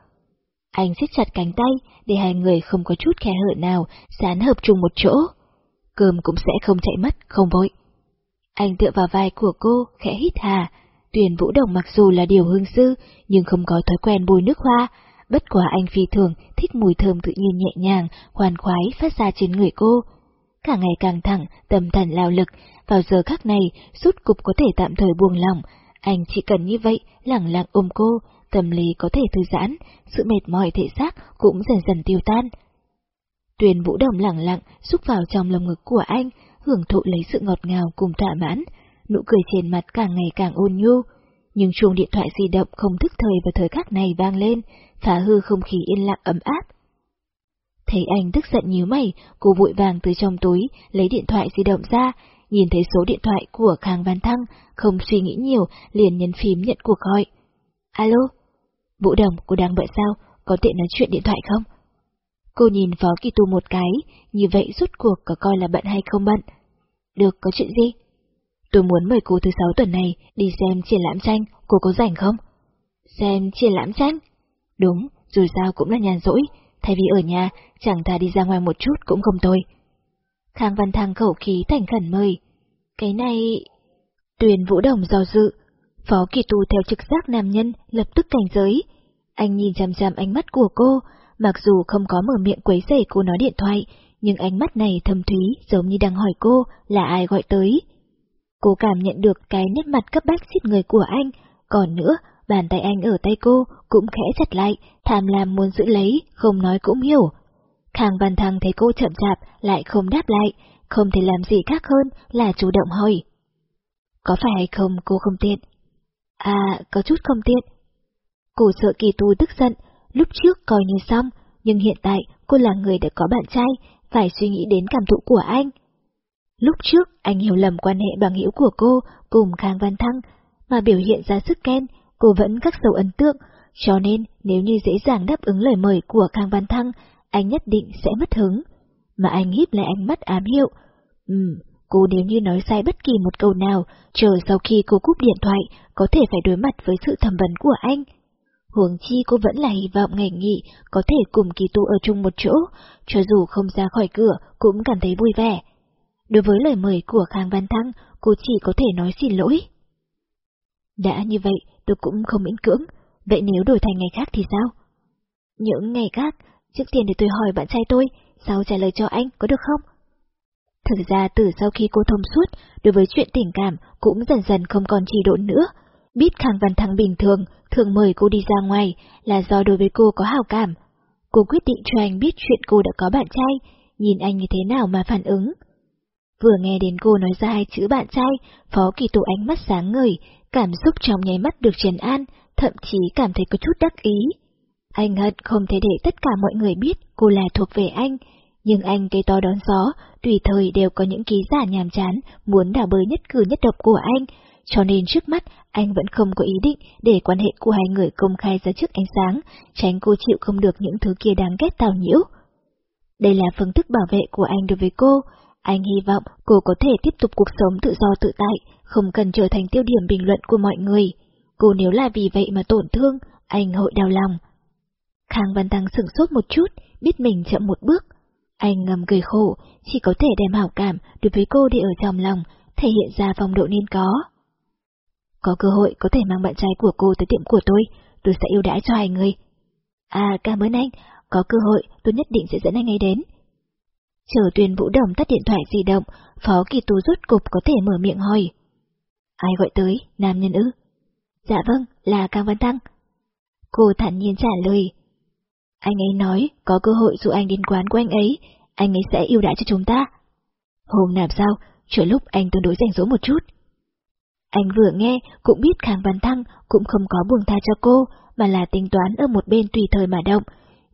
A: Anh siết chặt cánh tay, để hai người không có chút khe hở nào, dán hợp chung một chỗ. Cơm cũng sẽ không chạy mất, không vội. Anh tựa vào vai của cô, khẽ hít hà. Tuyền Vũ Đồng mặc dù là điều hương sư, nhưng không có thói quen bôi nước hoa, Bất quá anh phi thường thích mùi thơm tự nhiên nhẹ nhàng, khoan khoái phát ra trên người cô. Cả ngày càng thẳng, tâm thần lao lực, vào giờ khắc này, rút cục có thể tạm thời buông lòng. Anh chỉ cần như vậy, lẳng lặng ôm cô, tâm lý có thể thư giãn, sự mệt mỏi thể xác cũng dần dần tiêu tan. Tuyền vũ đồng lẳng lặng xúc vào trong lồng ngực của anh, hưởng thụ lấy sự ngọt ngào cùng thỏa mãn, nụ cười trên mặt càng ngày càng ôn nhu. nhưng chuông điện thoại di động không thức thời vào thời khắc này vang lên, phá hư không khí yên lặng ấm áp. Thấy anh tức giận nhíu mày, cô vội vàng từ trong túi, lấy điện thoại di động ra, nhìn thấy số điện thoại của Khang Văn Thăng, không suy nghĩ nhiều, liền nhấn phím nhận cuộc gọi. Alo? Vũ Đồng, cô đang bận sao? Có tiện nói chuyện điện thoại không? Cô nhìn Phó Kỳ Tu một cái, như vậy rút cuộc có coi là bận hay không bận. Được, có chuyện gì? Tôi muốn mời cô thứ sáu tuần này đi xem triển lãm tranh, cô có rảnh không? Xem triển lãm tranh? Đúng, dù sao cũng là nhàn rỗi, thay vì ở nhà, chẳng thà đi ra ngoài một chút cũng không thôi. Khang Văn Thăng khẩu khí thành khẩn mời. Cái này... Tuyền Vũ Đồng do dự. Phó Kỳ Tu theo trực giác nam nhân, lập tức cảnh giới. Anh nhìn chằm chằm ánh mắt của cô, mặc dù không có mở miệng quấy rầy cô nói điện thoại, nhưng ánh mắt này thâm thúy giống như đang hỏi cô là ai gọi tới. Cô cảm nhận được cái nét mặt cấp bách xít người của anh, còn nữa, bàn tay anh ở tay cô cũng khẽ chặt lại, tham lam muốn giữ lấy, không nói cũng hiểu. Khang Văn Thăng thấy cô chậm chạp, lại không đáp lại, không thể làm gì khác hơn là chủ động hỏi. Có phải hay không cô không tiện? À, có chút không tiện. Cô sợ kỳ tu tức giận, lúc trước coi như xong, nhưng hiện tại cô là người đã có bạn trai, phải suy nghĩ đến cảm thụ của anh. Lúc trước anh hiểu lầm quan hệ bằng hữu của cô cùng Khang Văn Thăng, mà biểu hiện ra sức khen, cô vẫn khắc sâu ấn tượng, cho nên nếu như dễ dàng đáp ứng lời mời của Khang Văn Thăng, anh nhất định sẽ mất hứng. Mà anh híp lại ánh mắt ám hiệu. Ừm, cô nếu như nói sai bất kỳ một câu nào, chờ sau khi cô cúp điện thoại, có thể phải đối mặt với sự thẩm vấn của anh. Huống chi cô vẫn là hy vọng ngày nghỉ có thể cùng kỳ tu ở chung một chỗ, cho dù không ra khỏi cửa cũng cảm thấy vui vẻ. Đối với lời mời của Khang Văn Thăng, cô chỉ có thể nói xin lỗi. Đã như vậy, tôi cũng không miễn cưỡng, vậy nếu đổi thành ngày khác thì sao? Những ngày khác, trước tiên để tôi hỏi bạn trai tôi, sao trả lời cho anh, có được không? Thực ra từ sau khi cô thông suốt, đối với chuyện tình cảm cũng dần dần không còn trì độn nữa. Biết Khang Văn Thắng bình thường, thường mời cô đi ra ngoài là do đối với cô có hào cảm. Cô quyết định cho anh biết chuyện cô đã có bạn trai, nhìn anh như thế nào mà phản ứng. Vừa nghe đến cô nói ra hai chữ bạn trai, Phó Kỳ Tụ ánh mắt sáng ngời, cảm xúc trong nháy mắt được trần an, thậm chí cảm thấy có chút đắc ý. Anh hận không thể để tất cả mọi người biết cô là thuộc về anh, nhưng anh cây to đón gió, tùy thời đều có những ký giả nhàm chán, muốn đảo bới nhất cử nhất độc của anh, cho nên trước mắt anh vẫn không có ý định để quan hệ của hai người công khai ra trước ánh sáng, tránh cô chịu không được những thứ kia đáng ghét tào nhiễu. Đây là phương thức bảo vệ của anh đối với cô, anh hy vọng cô có thể tiếp tục cuộc sống tự do tự tại, không cần trở thành tiêu điểm bình luận của mọi người. Cô nếu là vì vậy mà tổn thương, anh hội đau lòng. Khang Văn Tăng sửng sốt một chút, biết mình chậm một bước. Anh ngầm cười khổ, chỉ có thể đem hảo cảm đối với cô để ở trong lòng, thể hiện ra phong độ nên có. Có cơ hội có thể mang bạn trai của cô tới tiệm của tôi, tôi sẽ yêu đãi cho hai người. À, cảm ơn anh, có cơ hội tôi nhất định sẽ dẫn anh ấy đến. Chờ tuyên vũ đồng tắt điện thoại di động, Phó Kỳ Tú rút cục có thể mở miệng hỏi. Ai gọi tới, nam nhân ư? Dạ vâng, là Cang Văn Tăng. Cô thản nhiên trả lời. Anh ấy nói, có cơ hội dụ anh đến quán của anh ấy, anh ấy sẽ yêu đãi cho chúng ta. Hôm nào sao, chờ lúc anh tương đối rảnh rỗi một chút. Anh vừa nghe cũng biết Khang Văn Thăng cũng không có buông tha cho cô, mà là tính toán ở một bên tùy thời mà động,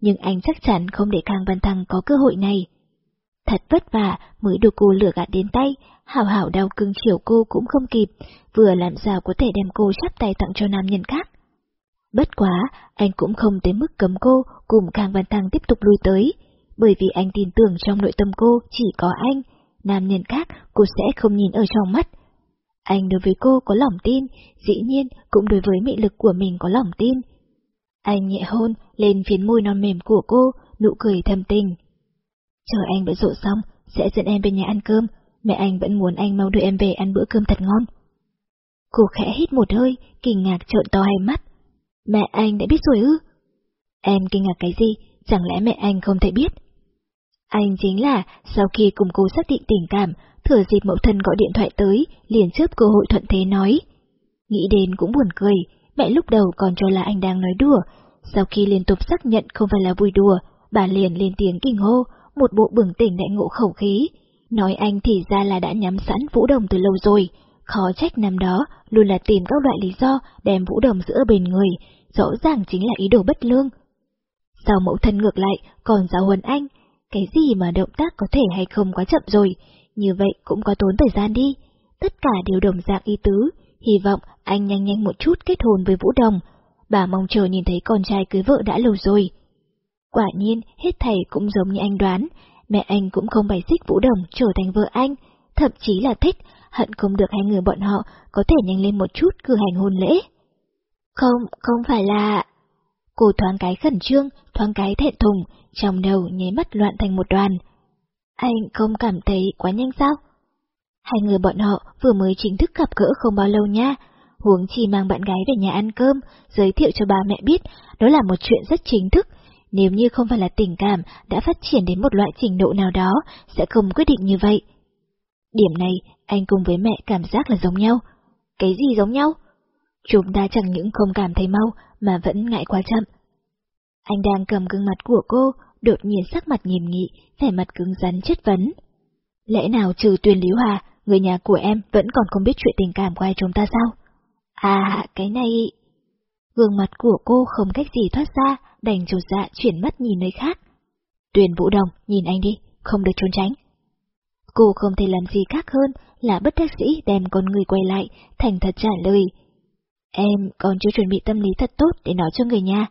A: nhưng anh chắc chắn không để Khang Văn Thăng có cơ hội này. Thật vất vả mới được cô lừa gạt đến tay, hảo hảo đau cưng chiều cô cũng không kịp, vừa làm sao có thể đem cô sắp tay tặng cho nam nhân khác. Bất quá, anh cũng không tới mức cấm cô cùng Khang Văn Thăng tiếp tục lui tới, bởi vì anh tin tưởng trong nội tâm cô chỉ có anh, nam nhân khác cô sẽ không nhìn ở trong mắt. Anh đối với cô có lòng tin, dĩ nhiên cũng đối với mị lực của mình có lòng tin. Anh nhẹ hôn lên phiến môi non mềm của cô, nụ cười thầm tình. Chờ anh bữa rộ xong, sẽ dẫn em về nhà ăn cơm, mẹ anh vẫn muốn anh mau đưa em về ăn bữa cơm thật ngon. Cô khẽ hít một hơi, kinh ngạc trợn to hai mắt. Mẹ anh đã biết rồi ư? Em kinh ngạc cái gì, chẳng lẽ mẹ anh không thể biết? Anh chính là, sau khi cùng cô xác định tình cảm, thừa dịp mẫu thân gọi điện thoại tới, liền chớp cơ hội thuận thế nói. Nghĩ đến cũng buồn cười, mẹ lúc đầu còn cho là anh đang nói đùa, sau khi liên tục xác nhận không phải là vui đùa, bà liền lên tiếng kinh hô, một bộ bừng tỉnh đại ngộ khẩu khí, nói anh thì ra là đã nhắm sẵn Vũ Đồng từ lâu rồi, khó trách năm đó luôn là tìm các loại lý do đem Vũ Đồng giữa bên người, rõ ràng chính là ý đồ bất lương. Sao mẫu thân ngược lại còn giáo huấn anh, cái gì mà động tác có thể hay không quá chậm rồi, như vậy cũng có tốn thời gian đi, tất cả đều đồng dạng ý tứ, hy vọng anh nhanh nhanh một chút kết hôn với Vũ Đồng, bà mong chờ nhìn thấy con trai cưới vợ đã lâu rồi. Quả nhiên, hết thầy cũng giống như anh đoán, mẹ anh cũng không bày xích Vũ Đồng trở thành vợ anh, thậm chí là thích, hận không được hai người bọn họ có thể nhanh lên một chút cử hành hôn lễ. Không, không phải là... Cô thoáng cái khẩn trương, thoáng cái thẹn thùng, trong đầu nháy mắt loạn thành một đoàn. Anh không cảm thấy quá nhanh sao? Hai người bọn họ vừa mới chính thức gặp gỡ không bao lâu nha, huống chi mang bạn gái về nhà ăn cơm, giới thiệu cho ba mẹ biết, đó là một chuyện rất chính thức. Nếu như không phải là tình cảm đã phát triển đến một loại trình độ nào đó, sẽ không quyết định như vậy. Điểm này, anh cùng với mẹ cảm giác là giống nhau. Cái gì giống nhau? Chúng ta chẳng những không cảm thấy mau, mà vẫn ngại quá chậm. Anh đang cầm gương mặt của cô, đột nhiên sắc mặt nghiêm nghị, vẻ mặt cứng rắn chất vấn. Lẽ nào trừ tuyên Lý Hòa, người nhà của em vẫn còn không biết chuyện tình cảm của ai chúng ta sao? À, cái này... Gương mặt của cô không cách gì thoát ra, đành trột dạ chuyển mắt nhìn nơi khác. Tuyền Vũ Đồng, nhìn anh đi, không được trốn tránh. Cô không thể làm gì khác hơn là bất đắc sĩ đem con người quay lại, thành thật trả lời. Em còn chưa chuẩn bị tâm lý thật tốt để nói cho người nhà.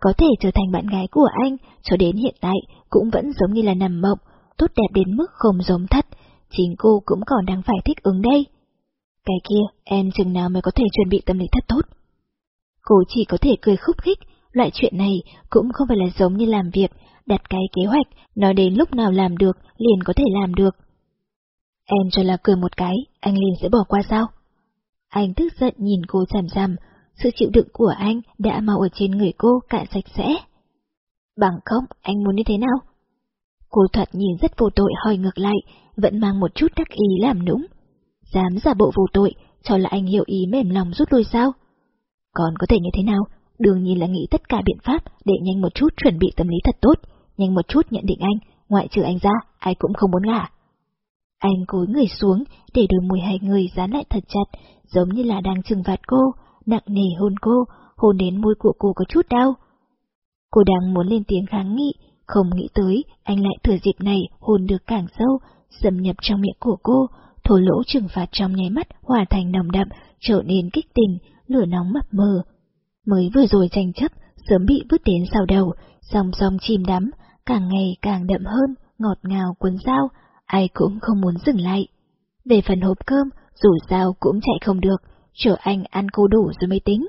A: Có thể trở thành bạn gái của anh, cho đến hiện tại cũng vẫn giống như là nằm mộng, tốt đẹp đến mức không giống thật, chính cô cũng còn đang phải thích ứng đây. Cái kia, em chừng nào mới có thể chuẩn bị tâm lý thật tốt? Cô chỉ có thể cười khúc khích, loại chuyện này cũng không phải là giống như làm việc, đặt cái kế hoạch, nói đến lúc nào làm được, liền có thể làm được. Em cho là cười một cái, anh liền sẽ bỏ qua sao? Anh tức giận nhìn cô chằm chằm, sự chịu đựng của anh đã mau ở trên người cô cạn sạch sẽ. Bằng không, anh muốn như thế nào? Cô thuật nhìn rất vô tội hỏi ngược lại, vẫn mang một chút đắc ý làm nũng. Dám giả bộ vô tội, cho là anh hiểu ý mềm lòng rút lui sao? Còn có thể như thế nào? Đương nhiên là nghĩ tất cả biện pháp để nhanh một chút chuẩn bị tâm lý thật tốt, nhanh một chút nhận định anh, ngoại trừ anh ra, ai cũng không muốn gả. Anh cúi người xuống, để đôi môi hai người dán lại thật chặt, giống như là đang trừng phạt cô, nặng nề hôn cô, hôn đến môi của cô có chút đau. Cô đang muốn lên tiếng kháng nghị, không nghĩ tới anh lại thừa dịp này hôn được càng sâu, xâm nhập trong miệng của cô, thổ lỗ trừng phạt trong nháy mắt hòa thành nồng đậm, trở nên kích tình, lửa nóng mập mờ. Mới vừa rồi tranh chấp, sớm bị vứt đến sau đầu, song song chìm đắm, càng ngày càng đậm hơn, ngọt ngào cuốn dao, ai cũng không muốn dừng lại. Về phần hộp cơm, dù sao cũng chạy không được, chờ anh ăn cô đủ rồi mới tính.